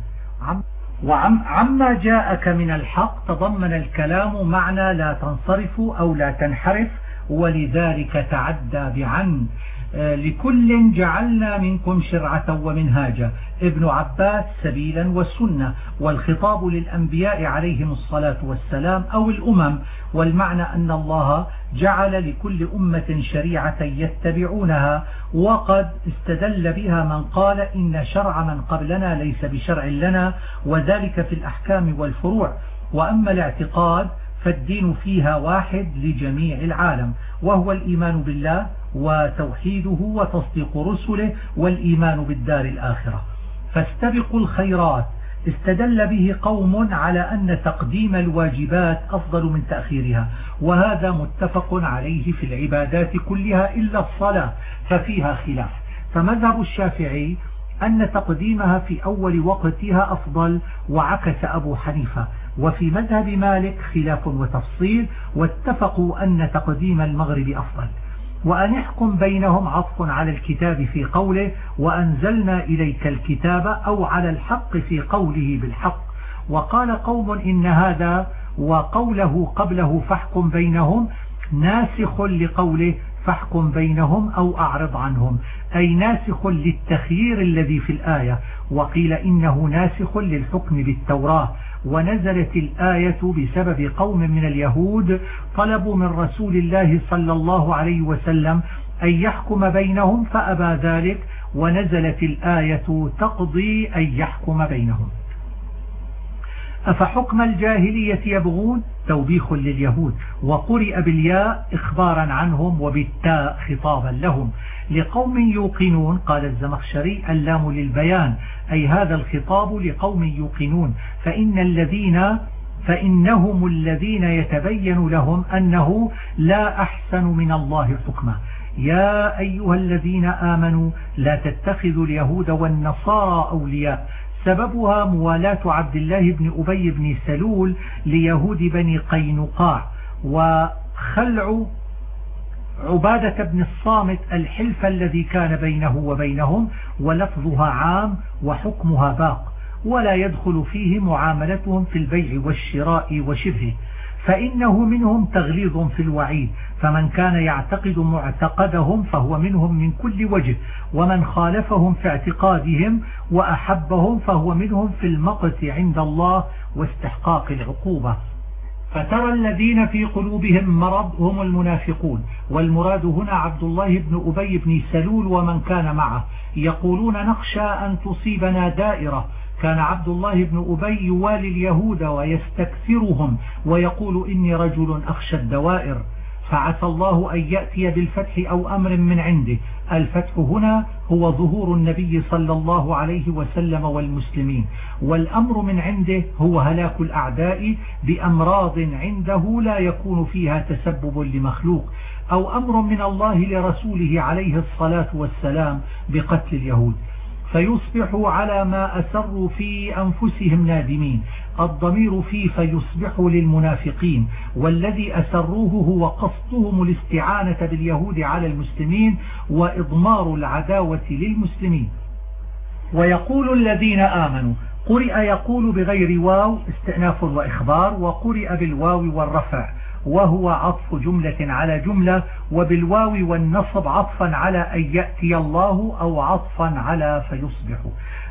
وعما جاءك من الحق تضمن الكلام معنى لا تنصرف أو لا تنحرف ولذلك تعدى بعن لكل جعلنا منكم شرعة ومنهاجا ابن عباس سبيلا والسنة والخطاب للأنبياء عليهم الصلاة والسلام أو الأمم والمعنى أن الله جعل لكل أمة شريعة يتبعونها وقد استدل بها من قال إن شرع من قبلنا ليس بشرع لنا وذلك في الأحكام والفروع. وأما الاعتقاد فالدين فيها واحد لجميع العالم وهو الإيمان بالله وتوحيده وتصديق رسله والإيمان بالدار الآخرة. فاستبقوا الخيرات. استدل به قوم على أن تقديم الواجبات أفضل من تأخيرها وهذا متفق عليه في العبادات كلها إلا الصلاة ففيها خلاف. فمذهب الشافعي أن تقديمها في أول وقتها أفضل وعكس أبو حنيفة. وفي مذهب مالك خلاف وتفصيل واتفقوا أن تقديم المغرب أفضل. وأن يحكم بينهم عطف على الكتاب في قوله وأنزلنا إليك الكتاب أو على الحق في قوله بالحق. وقال قوم إن هذا وقوله قبله فاحكم بينهم ناسخ لقوله فاحكم بينهم أو أعرض عنهم. أي ناسخ للتخيير الذي في الآية. وقيل إنه ناسخ للحكم بالتوراة. ونزلت الآية بسبب قوم من اليهود طلبوا من رسول الله صلى الله عليه وسلم أن يحكم بينهم فأبى ذلك ونزلت الآية تقضي أن يحكم بينهم. أفحكم الجاهلية يبغون؟ توبيخ لليهود. وقرئ بالياء إخبارا عنهم وبالتاء خطابا لهم. لقوم يوقنون قال الزمخشري اللام للبيان. أي هذا الخطاب لقوم يوقنون. فإن الذين فإنهم الذين يتبين لهم أنه لا أحسن من الله حكما. يا أيها الذين آمنوا لا تتخذوا اليهود والنصارى أولياء. سببها موالاة عبد الله بن أبي بن سلول ليهود بني قينقاع. وخلع عبادة بن الصامت الحلف الذي كان بينه وبينهم ولفظها عام وحكمها باق ولا يدخل فيه معاملتهم في البيع والشراء وشبهه فإنه منهم تغليظ في الوعيد فمن كان يعتقد معتقدهم فهو منهم من كل وجه ومن خالفهم في اعتقادهم وأحبهم فهو منهم في المقت عند الله واستحقاق العقوبة. فترى الذين في قلوبهم مرض هم المنافقون. والمراد هنا عبد الله بن أبي بن سلول ومن كان معه. يقولون نخشى أن تصيبنا دائرة. كان عبد الله بن أبي يوالي اليهود ويستكثرهم ويقول إني رجل أخشى الدوائر. فعسى الله أن يأتي بالفتح أو أمر من عنده. الفتح هنا هو ظهور النبي صلى الله عليه وسلم والمسلمين. والأمر من عنده هو هلاك الأعداء بأمراض عنده لا يكون فيها تسبب لمخلوق أو أمر من الله لرسوله عليه الصلاة والسلام بقتل اليهود. فيصبحوا على ما أسروا في أنفسهم نادمين. الضمير فيه فيصبحوا للمنافقين. والذي أسروه هو قصدهم الاستعانة باليهود على المسلمين وإضمار العداوة للمسلمين. ويقول الذين آمنوا قرئ يقول بغير واو استئناف وإخبار وقرئ بالواو والرفع. وهو عطف جملة على جملة وبالواو والنصب عطفا على أن يأتي الله أو عطفا على فيصبح.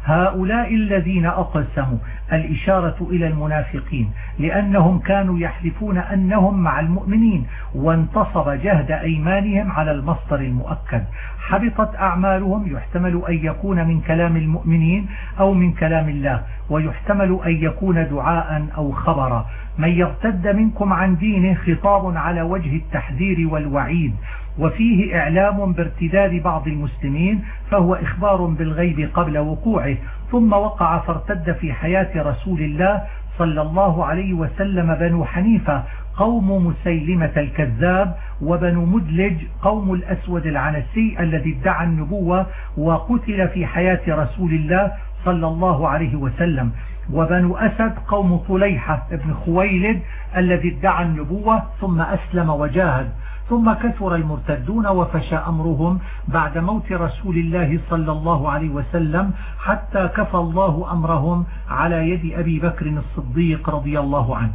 هؤلاء الذين أقسموا الإشارة إلى المنافقين لأنهم كانوا يحلفون أنهم مع المؤمنين وانتصب جهد أيمانهم على المصدر المؤكد. حبطت أعمالهم يحتمل أن يكون من كلام المؤمنين أو من كلام الله ويحتمل أن يكون دعاء أو خبرا. من يرتد منكم عن دينه خطاب على وجه التحذير والوعيد وفيه إعلام بارتداد بعض المسلمين فهو إخبار بالغيب قبل وقوعه ثم وقع فارتد في حياة رسول الله صلى الله عليه وسلم بنو حنيفة قوم مسيلمة الكذاب وبنو مدلج قوم الأسود العنسي الذي ادعى النبوة وقتل في حياة رسول الله صلى الله عليه وسلم. وبنو أسد قوم طليحة بن خويلد الذي ادعى النبوة ثم أسلم وجاهد. ثم كثر المرتدون وفشى أمرهم بعد موت رسول الله صلى الله عليه وسلم حتى كفى الله أمرهم على يد أبي بكر الصديق رضي الله عنه.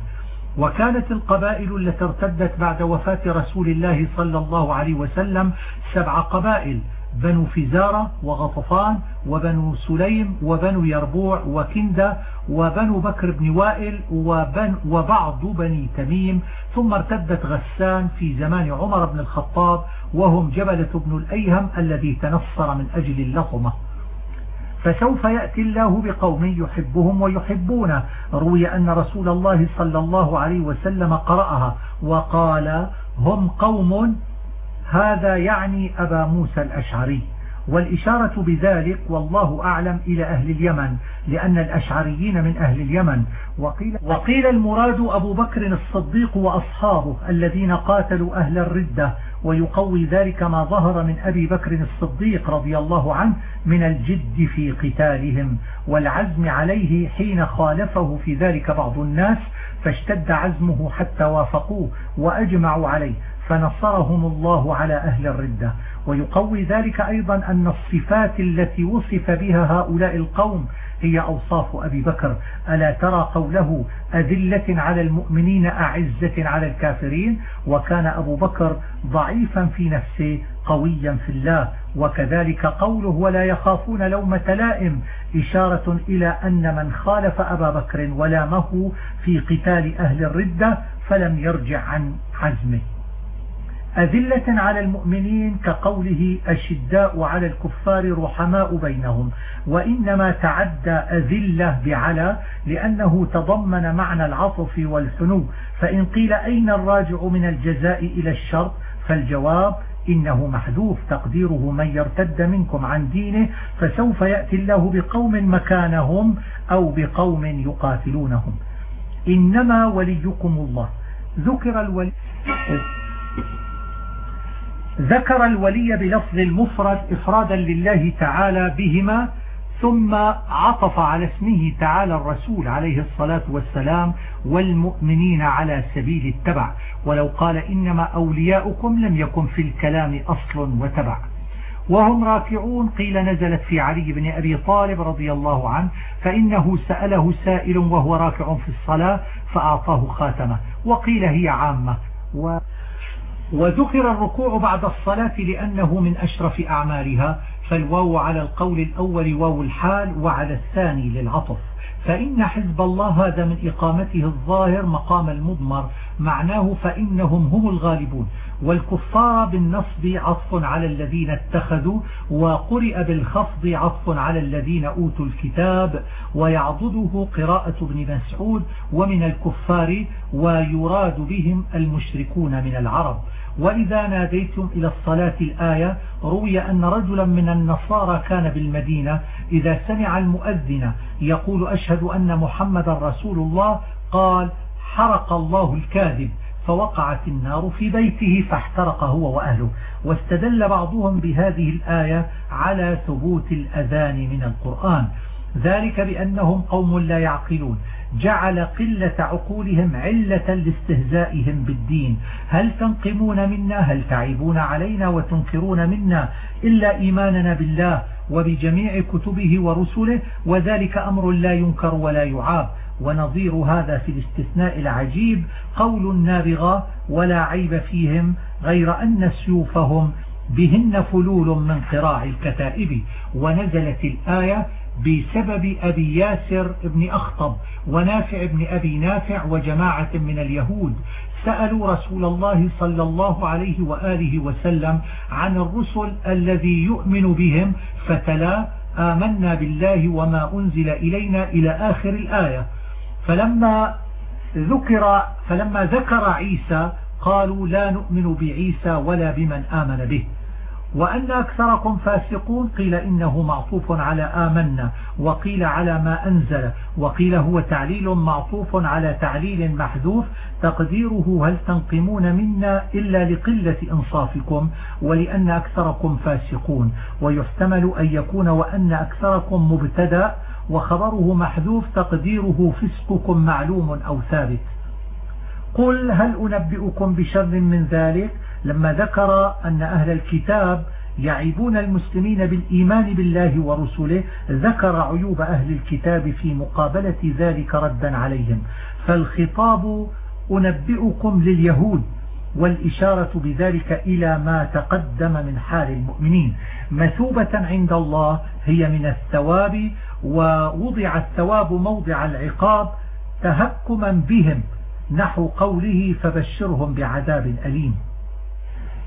وكانت القبائل التي ارتدت بعد وفاة رسول الله صلى الله عليه وسلم سبع قبائل بنو فزارة وغطفان وبنو سليم وبنو يربوع وكندة وبنو بكر بن وائل وبن وبعض بني تميم ثم ارتدت غسان في زمان عمر بن الخطاب وهم جبلة بن الأيهم الذي تنصر من أجل اللطمة فسوف يأتي الله بقوم يحبهم ويحبونه. روي أن رسول الله صلى الله عليه وسلم قرأها وقال هم قوم هذا يعني أبا موسى الأشعري. والإشارة بذلك والله أعلم إلى أهل اليمن لأن الأشعريين من أهل اليمن. وقيل, وقيل المراد أبو بكر الصديق وأصحابه الذين قاتلوا أهل الردة ويقوي ذلك ما ظهر من أبي بكر الصديق رضي الله عنه من الجد في قتالهم. والعزم عليه حين خالفه في ذلك بعض الناس فاشتد عزمه حتى وافقوه وأجمعوا عليه. فنصرهم الله على أهل الردة. ويقوي ذلك أيضا أن الصفات التي وصف بها هؤلاء القوم هي أوصاف أبي بكر. ألا ترى قوله أذلة على المؤمنين أعزة على الكافرين؟ وكان أبو بكر ضعيفا في نفسه قويا في الله. وكذلك قوله ولا يخافون لومة لائم إشارة إلى أن من خالف أبا بكر ولامه في قتال أهل الردة فلم يرجع عن عزمه. أذلة على المؤمنين كقوله أشداء على الكفار رحماء بينهم وإنما تعدى أذلة بعلى لأنه تضمن معنى العطف والحنو. فإن قيل أين الراجع من الجزاء إلى الشر فالجواب إنه محذوف تقديره من يرتد منكم عن دينه فسوف يأتي الله بقوم مكانهم أو بقوم يقاتلونهم. إنما وليكم الله. ذكر الولي ذكر الولي بلفظ المفرد إفرادا لله تعالى بهما ثم عطف على اسمه تعالى الرسول عليه الصلاة والسلام والمؤمنين على سبيل التبع. ولو قال إنما أولياؤكم لم يكن في الكلام أصل وتبع. وهم راكعون قيل نزلت في علي بن أبي طالب رضي الله عنه فإنه سأله سائل وهو راكع في الصلاة فأعطاه خاتمة وقيل هي عامة. و وذكر الركوع بعد الصلاة لأنه من أشرف أعمالها فالواو على القول الأول واو الحال وعلى الثاني للعطف. فإن حزب الله هذا من إقامته الظاهر مقام المضمر معناه فإنهم هم الغالبون. والكفار بالنصب عطف على الذين اتخذوا وقرئ بالخفض عطف على الذين أوتوا الكتاب ويعضده قراءة ابن مسعود ومن الكفار ويراد بهم المشركون من العرب. وإذا ناديتم إلى الصلاة الآية روي أن رجلا من النصارى كان بالمدينة إذا سمع المؤذن يقول أشهد أن محمد رسول الله قال حرق الله الكاذب فوقعت النار في بيته فاحترق هو وأهله. واستدل بعضهم بهذه الآية على ثبوت الأذان من القرآن. ذلك بأنهم قوم لا يعقلون. جعل قلة عقولهم علة لاستهزائهم بالدين. هل تنقمون منا؟ هل تعيبون علينا وتنكرون منا إلا إيماننا بالله وبجميع كتبه ورسله؟ وذلك أمر لا ينكر ولا يعاب. ونظير هذا في الاستثناء العجيب قول النابغة ولا عيب فيهم غير أن سيوفهم بهن فلول من قراع الكتائب. ونزلت الآية بسبب أبي ياسر بن أخطب ونافع بن أبي نافع وجماعة من اليهود. سألوا رسول الله صلى الله عليه وآله وسلم عن الرسل الذي يؤمن بهم فتلا آمنا بالله وما أنزل إلينا إلى آخر الآية. فلما ذكر فلما ذكر عيسى قالوا لا نؤمن بعيسى ولا بمن آمن به. وأن أكثركم فاسقون قيل إنه معطوف على آمنا وقيل على ما أنزل وقيل هو تعليل معطوف على تعليل محذوف تقديره هل تنقمون منا إلا لقلة إنصافكم ولأن أكثركم فاسقون. ويحتمل أن يكون وأن أكثركم مبتدأ وخبره محذوف تقديره فسقكم معلوم أو ثابت. قل هل أنبئكم بشر من ذلك؟ لما ذكر أن أهل الكتاب يعيبون المسلمين بالإيمان بالله ورسله ذكر عيوب أهل الكتاب في مقابلة ذلك ردا عليهم. فالخطاب أنبئكم لليهود والإشارة بذلك إلى ما تقدم من حال المؤمنين. مثوبة عند الله هي من الثواب ووضع الثواب موضع العقاب تهكما بهم. نحو قوله فبشرهم بعذاب أليم.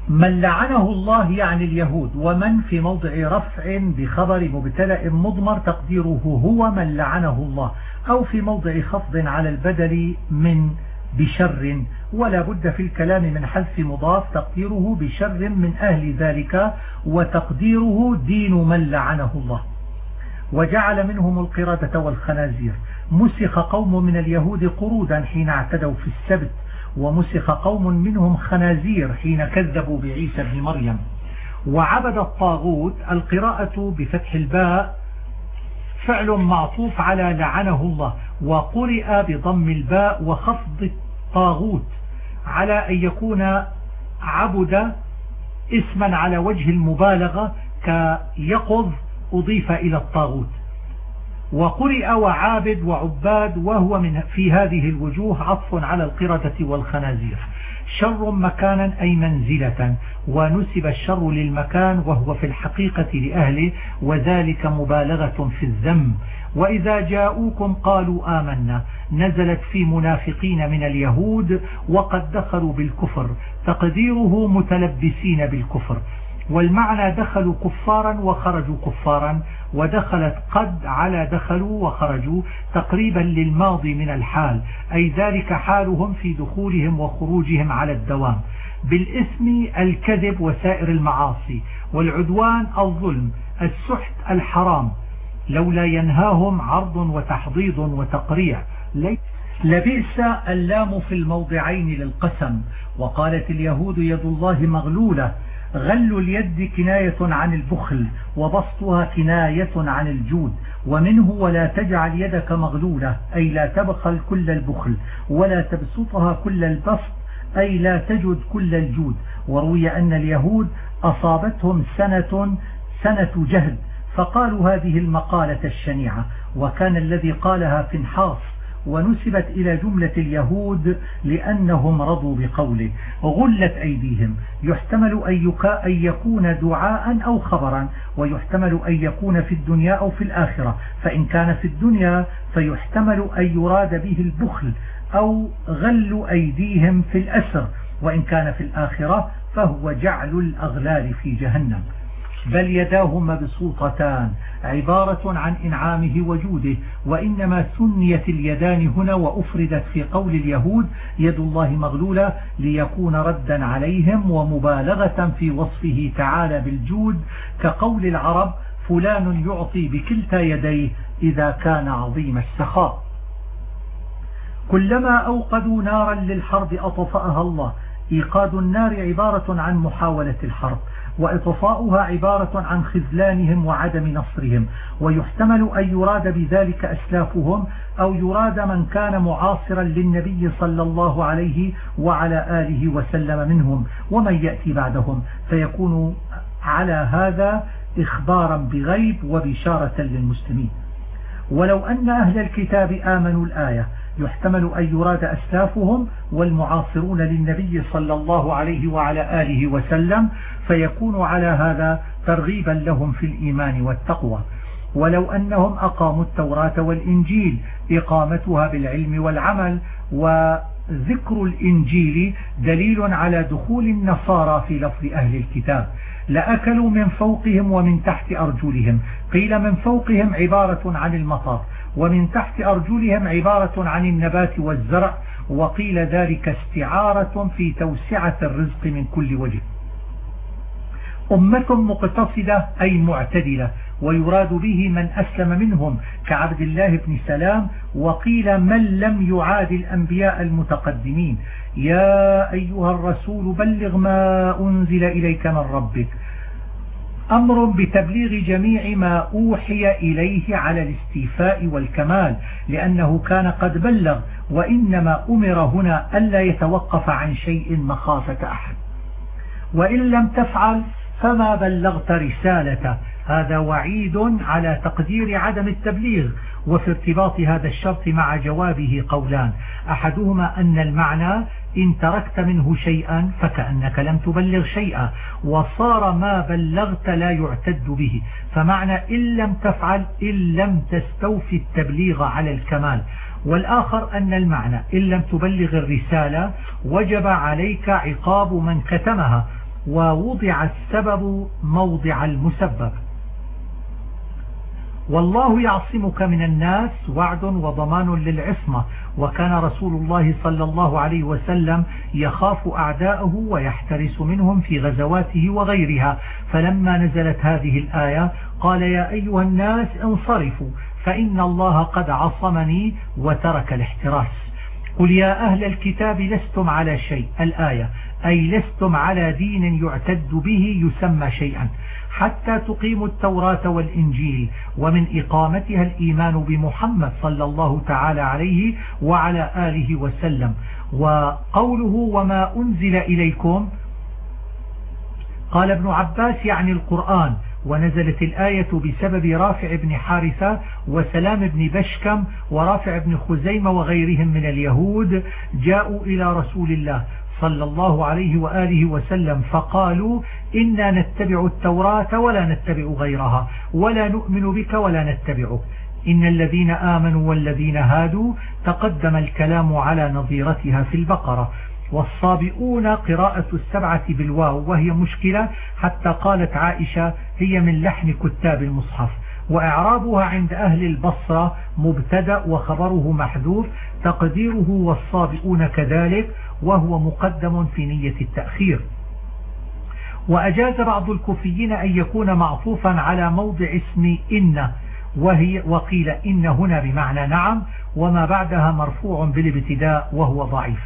من لعنه الله يعني اليهود ومن في موضع رفع بخبر مبتلأ مضمر تقديره هو من لعنه الله أو في موضع خفض على البدل من بشر ولا بد في الكلام من حذف مضاف تقديره بشر من أهل ذلك وتقديره دين من لعنه الله. وجعل منهم القردة والخنازير. مسخ قوم من اليهود قرودا حين اعتدوا في السبت. ومسخ قوم منهم خنازير حين كذبوا بعيسى بن مريم. وعبد الطاغوت القراءة بفتح الباء فعل معطوف على لعنه الله وقرئ بضم الباء وخفض الطاغوت على أن يكون عبد اسما على وجه المبالغة كيقظ أضيف إلى الطاغوت. وقرئ وعابد وعباد وهو من في هذه الوجوه عطف على القردة والخنازير. شر مكانا أي منزلة ونسب الشر للمكان وهو في الحقيقة لأهله وذلك مبالغة في الذم وإذا جاءوكم قالوا آمنا نزلت في منافقين من اليهود وقد دخلوا بالكفر تقديره متلبسين بالكفر. والمعنى دخلوا كفارا وخرجوا كفارا ودخلت قد على دخلوا وخرجوا تقريبا للماضي من الحال أي ذلك حالهم في دخولهم وخروجهم على الدوام. بالاسم الكذب وسائر المعاصي والعدوان الظلم السحت الحرام لولا ينهاهم عرض وتحضيض وتقريع. لبئس اللام في الموضعين للقسم وقالت اليهود يد الله مغلولة غل اليد كناية عن البخل وبسطها كناية عن الجود. ومنه ولا تجعل يدك مغلولة أي لا تبخل كل البخل. ولا تبسطها كل البسط أي لا تجد كل الجود. وروي أن اليهود أصابتهم سنة سنة جهد فقالوا هذه المقالة الشنيعة. وكان الذي قالها فنحاص ونسبت إلى جملة اليهود لأنهم رضوا بقوله غلت أيديهم. يحتمل أن يكون دعاء أو خبرا ويحتمل أن يكون في الدنيا أو في الآخرة. فإن كان في الدنيا فيحتمل أن يراد به البخل أو غل أيديهم في الأسر وإن كان في الآخرة فهو جعل الأغلال في جهنم. بل يداه مبسوطتان عبارة عن إنعامه وجوده وإنما ثنيت اليدان هنا وأفردت في قول اليهود يد الله مغلولة ليكون ردا عليهم ومبالغة في وصفه تعالى بالجود كقول العرب فلان يعطي بكلتا يديه إذا كان عظيم السخاء. كلما أوقدوا نارا للحرب أطفأها الله. إيقاد النار عبارة عن محاولة الحرب. وإطفاؤها عبارة عن خذلانهم وعدم نصرهم ويحتمل أن يراد بذلك أسلافهم أو يراد من كان معاصرا للنبي صلى الله عليه وعلى آله وسلم منهم ومن يأتي بعدهم. فيكون على هذا إخبارا بغيب وبشارة للمسلمين. ولو أن أهل الكتاب آمنوا الآية يحتمل أن يراد أسلافهم والمعاصرون للنبي صلى الله عليه وعلى آله وسلم فيكون على هذا ترغيبا لهم في الإيمان والتقوى. ولو أنهم أقاموا التوراة والإنجيل إقامتها بالعلم والعمل وذكر الإنجيل دليل على دخول النصارى في لفظ أهل الكتاب. لأكلوا من فوقهم ومن تحت أرجلهم. قيل من فوقهم عبارة عن المطر ومن تحت أرجلهم عبارة عن النبات والزرع وقيل ذلك استعارة في توسعة الرزق من كل وجه. أمة مقتصدة أي معتدلة ويراد به من أسلم منهم كعبد الله بن سلام وقيل من لم يعاد الأنبياء المتقدمين. يا أيها الرسول بلغ ما أنزل إليك من ربك أمر بتبليغ جميع ما أوحي إليه على الاستيفاء والكمال لأنه كان قد بلغ وإنما أمر هنا ألا يتوقف عن شيء مخافة أحد. وإن لم تفعل فما بلغت رسالته. هذا وعيد على تقدير عدم التبليغ وفي ارتباط هذا الشرط مع جوابه قولان. أحدهما أن المعنى إن تركت منه شيئا فكأنك لم تبلغ شيئا وصار ما بلغت لا يعتد به. فمعنى إن لم تفعل إن لم تستوفي التبليغ على الكمال. والآخر أن المعنى إن لم تبلغ الرسالة وجب عليك عقاب من كتمها ووضع السبب موضع المسبب. والله يعصمك من الناس وعد وضمان للعصمة. وكان رسول الله صلى الله عليه وسلم يخاف أعداءه ويحترس منهم في غزواته وغيرها. فلما نزلت هذه الآية قال يا أيها الناس انصرفوا فإن الله قد عصمني وترك الاحتراس. قل يا أهل الكتاب لستم على شيء الآية أي لستم على دين يعتد به يسمى شيئا. حتى تقيموا التوراة والإنجيل ومن إقامتها الإيمان بمحمد صلى الله تعالى عليه وعلى آله وسلم. وقوله وما أنزل إليكم قال ابن عباس يعني القرآن ونزلت الآية بسبب رافع بن حارثة وسلام بن بشكم ورافع بن خزيمة وغيرهم من اليهود جاءوا إلى رسول الله. صلى الله عليه وآله وسلم فقالوا إنا نتبع التوراة ولا نتبع غيرها ولا نؤمن بك ولا نتبعك. إن الذين آمنوا والذين هادوا تقدم الكلام على نظيرتها في البقرة. والصابئون قراءة السبعة بالواو وهي مشكلة حتى قالت عائشة هي من لحن كتاب المصحف. وإعرابها عند أهل البصرة مبتدأ وخبره محذوف تقديره والصابئون كذلك. وهو مقدم في نية التأخير. وأجاز بعض الكوفيين أن يكون معطوفا على موضع اسم إن وهي وقيل إن هنا بمعنى نعم وما بعدها مرفوع بالابتداء وهو ضعيف.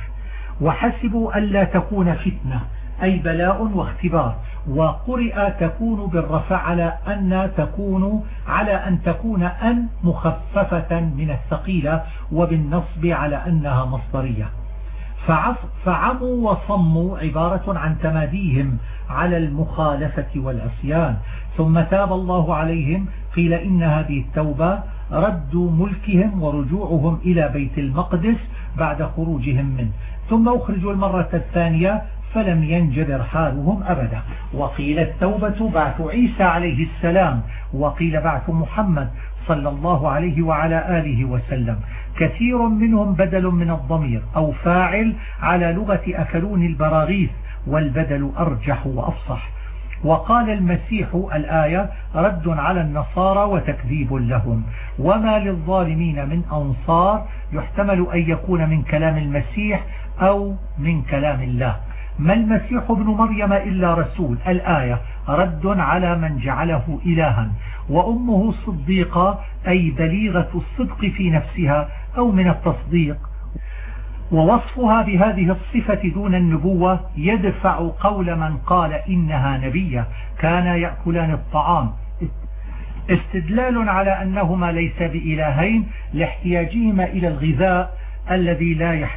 وحسبوا ألا تكون فتنة أي بلاء واختبار. وقرئ تكون بالرفع على أن تكون على أن تكون أن مخففة من الثقيلة وبالنصب على أنها مصدرية. فعموا وصموا عبارة عن تماديهم على المخالفة والعصيان. ثم تاب الله عليهم قيل إن هذه التوبة رد ملكهم ورجوعهم إلى بيت المقدس بعد خروجهم منه. ثم أخرجوا المرة الثانية فلم ينجبر حالهم أبدا. وقيل التوبة بعث عيسى عليه السلام وقيل بعث محمد صلى الله عليه وعلى آله وسلم. كثير منهم بدل من الضمير أو فاعل على لغة أكلون البراغيث والبدل أرجح وأفصح. وقال المسيح الآية رد على النصارى وتكذيب لهم. وما للظالمين من أنصار يحتمل أن يكون من كلام المسيح أو من كلام الله. ما المسيح ابن مريم إلا رسول؟ الآية رد على من جعله إلها. وأمه صديقة أي بليغة الصدق في نفسها أو من التصديق. ووصفها بهذه الصفة دون النبوة يدفع قول من قال إنها نبية كان يأكلان الطعام. استدلال على أنهما ليس بإلهين لاحتياجهما إلى الغذاء الذي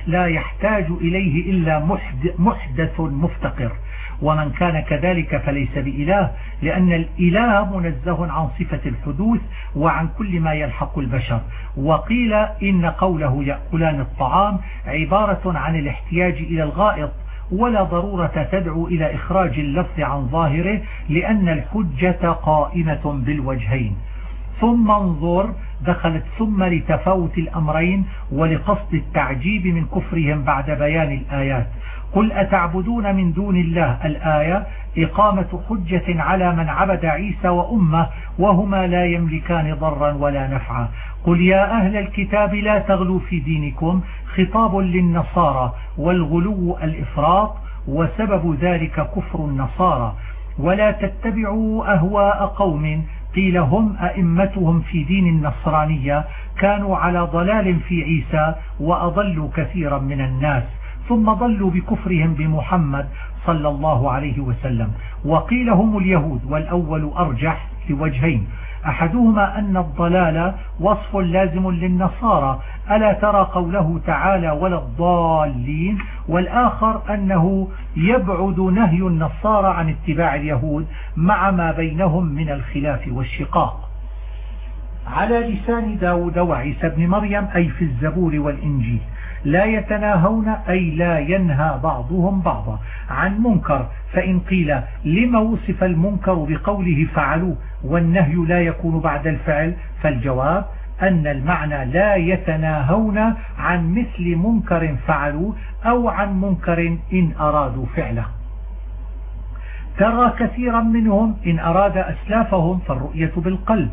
لا يحتاج إليه إلا محدث مفتقر. ومن كان كذلك فليس بإله لأن الإله منزه عن صفة الحدوث وعن كل ما يلحق البشر. وقيل إن قوله يأكلان الطعام عبارة عن الاحتياج إلى الغائط ولا ضرورة تدعو إلى إخراج اللفظ عن ظاهره لأن الحجة قائمة بالوجهين. ثم انظر دخلت ثم لتفاوت الأمرين ولقصد التعجيب من كفرهم بعد بيان الآيات. قل أتعبدون من دون الله الآية؟ إقامة حجة على من عبد عيسى وأمه وهما لا يملكان ضرا ولا نفعا. قل يا أهل الكتاب لا تغلوا في دينكم خطاب للنصارى والغلو الإفراط وسبب ذلك كفر النصارى. ولا تتبعوا أهواء قوم قيل هم أئمتهم في دين النصرانية كانوا على ضلال في عيسى وأضلوا كثيرا من الناس. ثم ضلوا بكفرهم بمحمد صلى الله عليه وسلم. وقيل هم اليهود والأول أرجح لوجهين. أحدهما أن الضلال وصف لازم للنصارى ألا ترى قوله تعالى ولا الضالين؟ والآخر أنه يبعد نهي النصارى عن اتباع اليهود مع ما بينهم من الخلاف والشقاق. على لسان داود وعيسى بن مريم أي في الزبور والإنجيل. لا يتناهون أي لا ينهى بعضهم بعضا. عن منكر فإن قيل لما وصف المنكر بقوله فعلوا والنهي لا يكون بعد الفعل فالجواب أن المعنى لا يتناهون عن مثل منكر فعلوا أو عن منكر إن أرادوا فعله. ترى كثيرا منهم إن أراد أسلافهم فالرؤية بالقلب.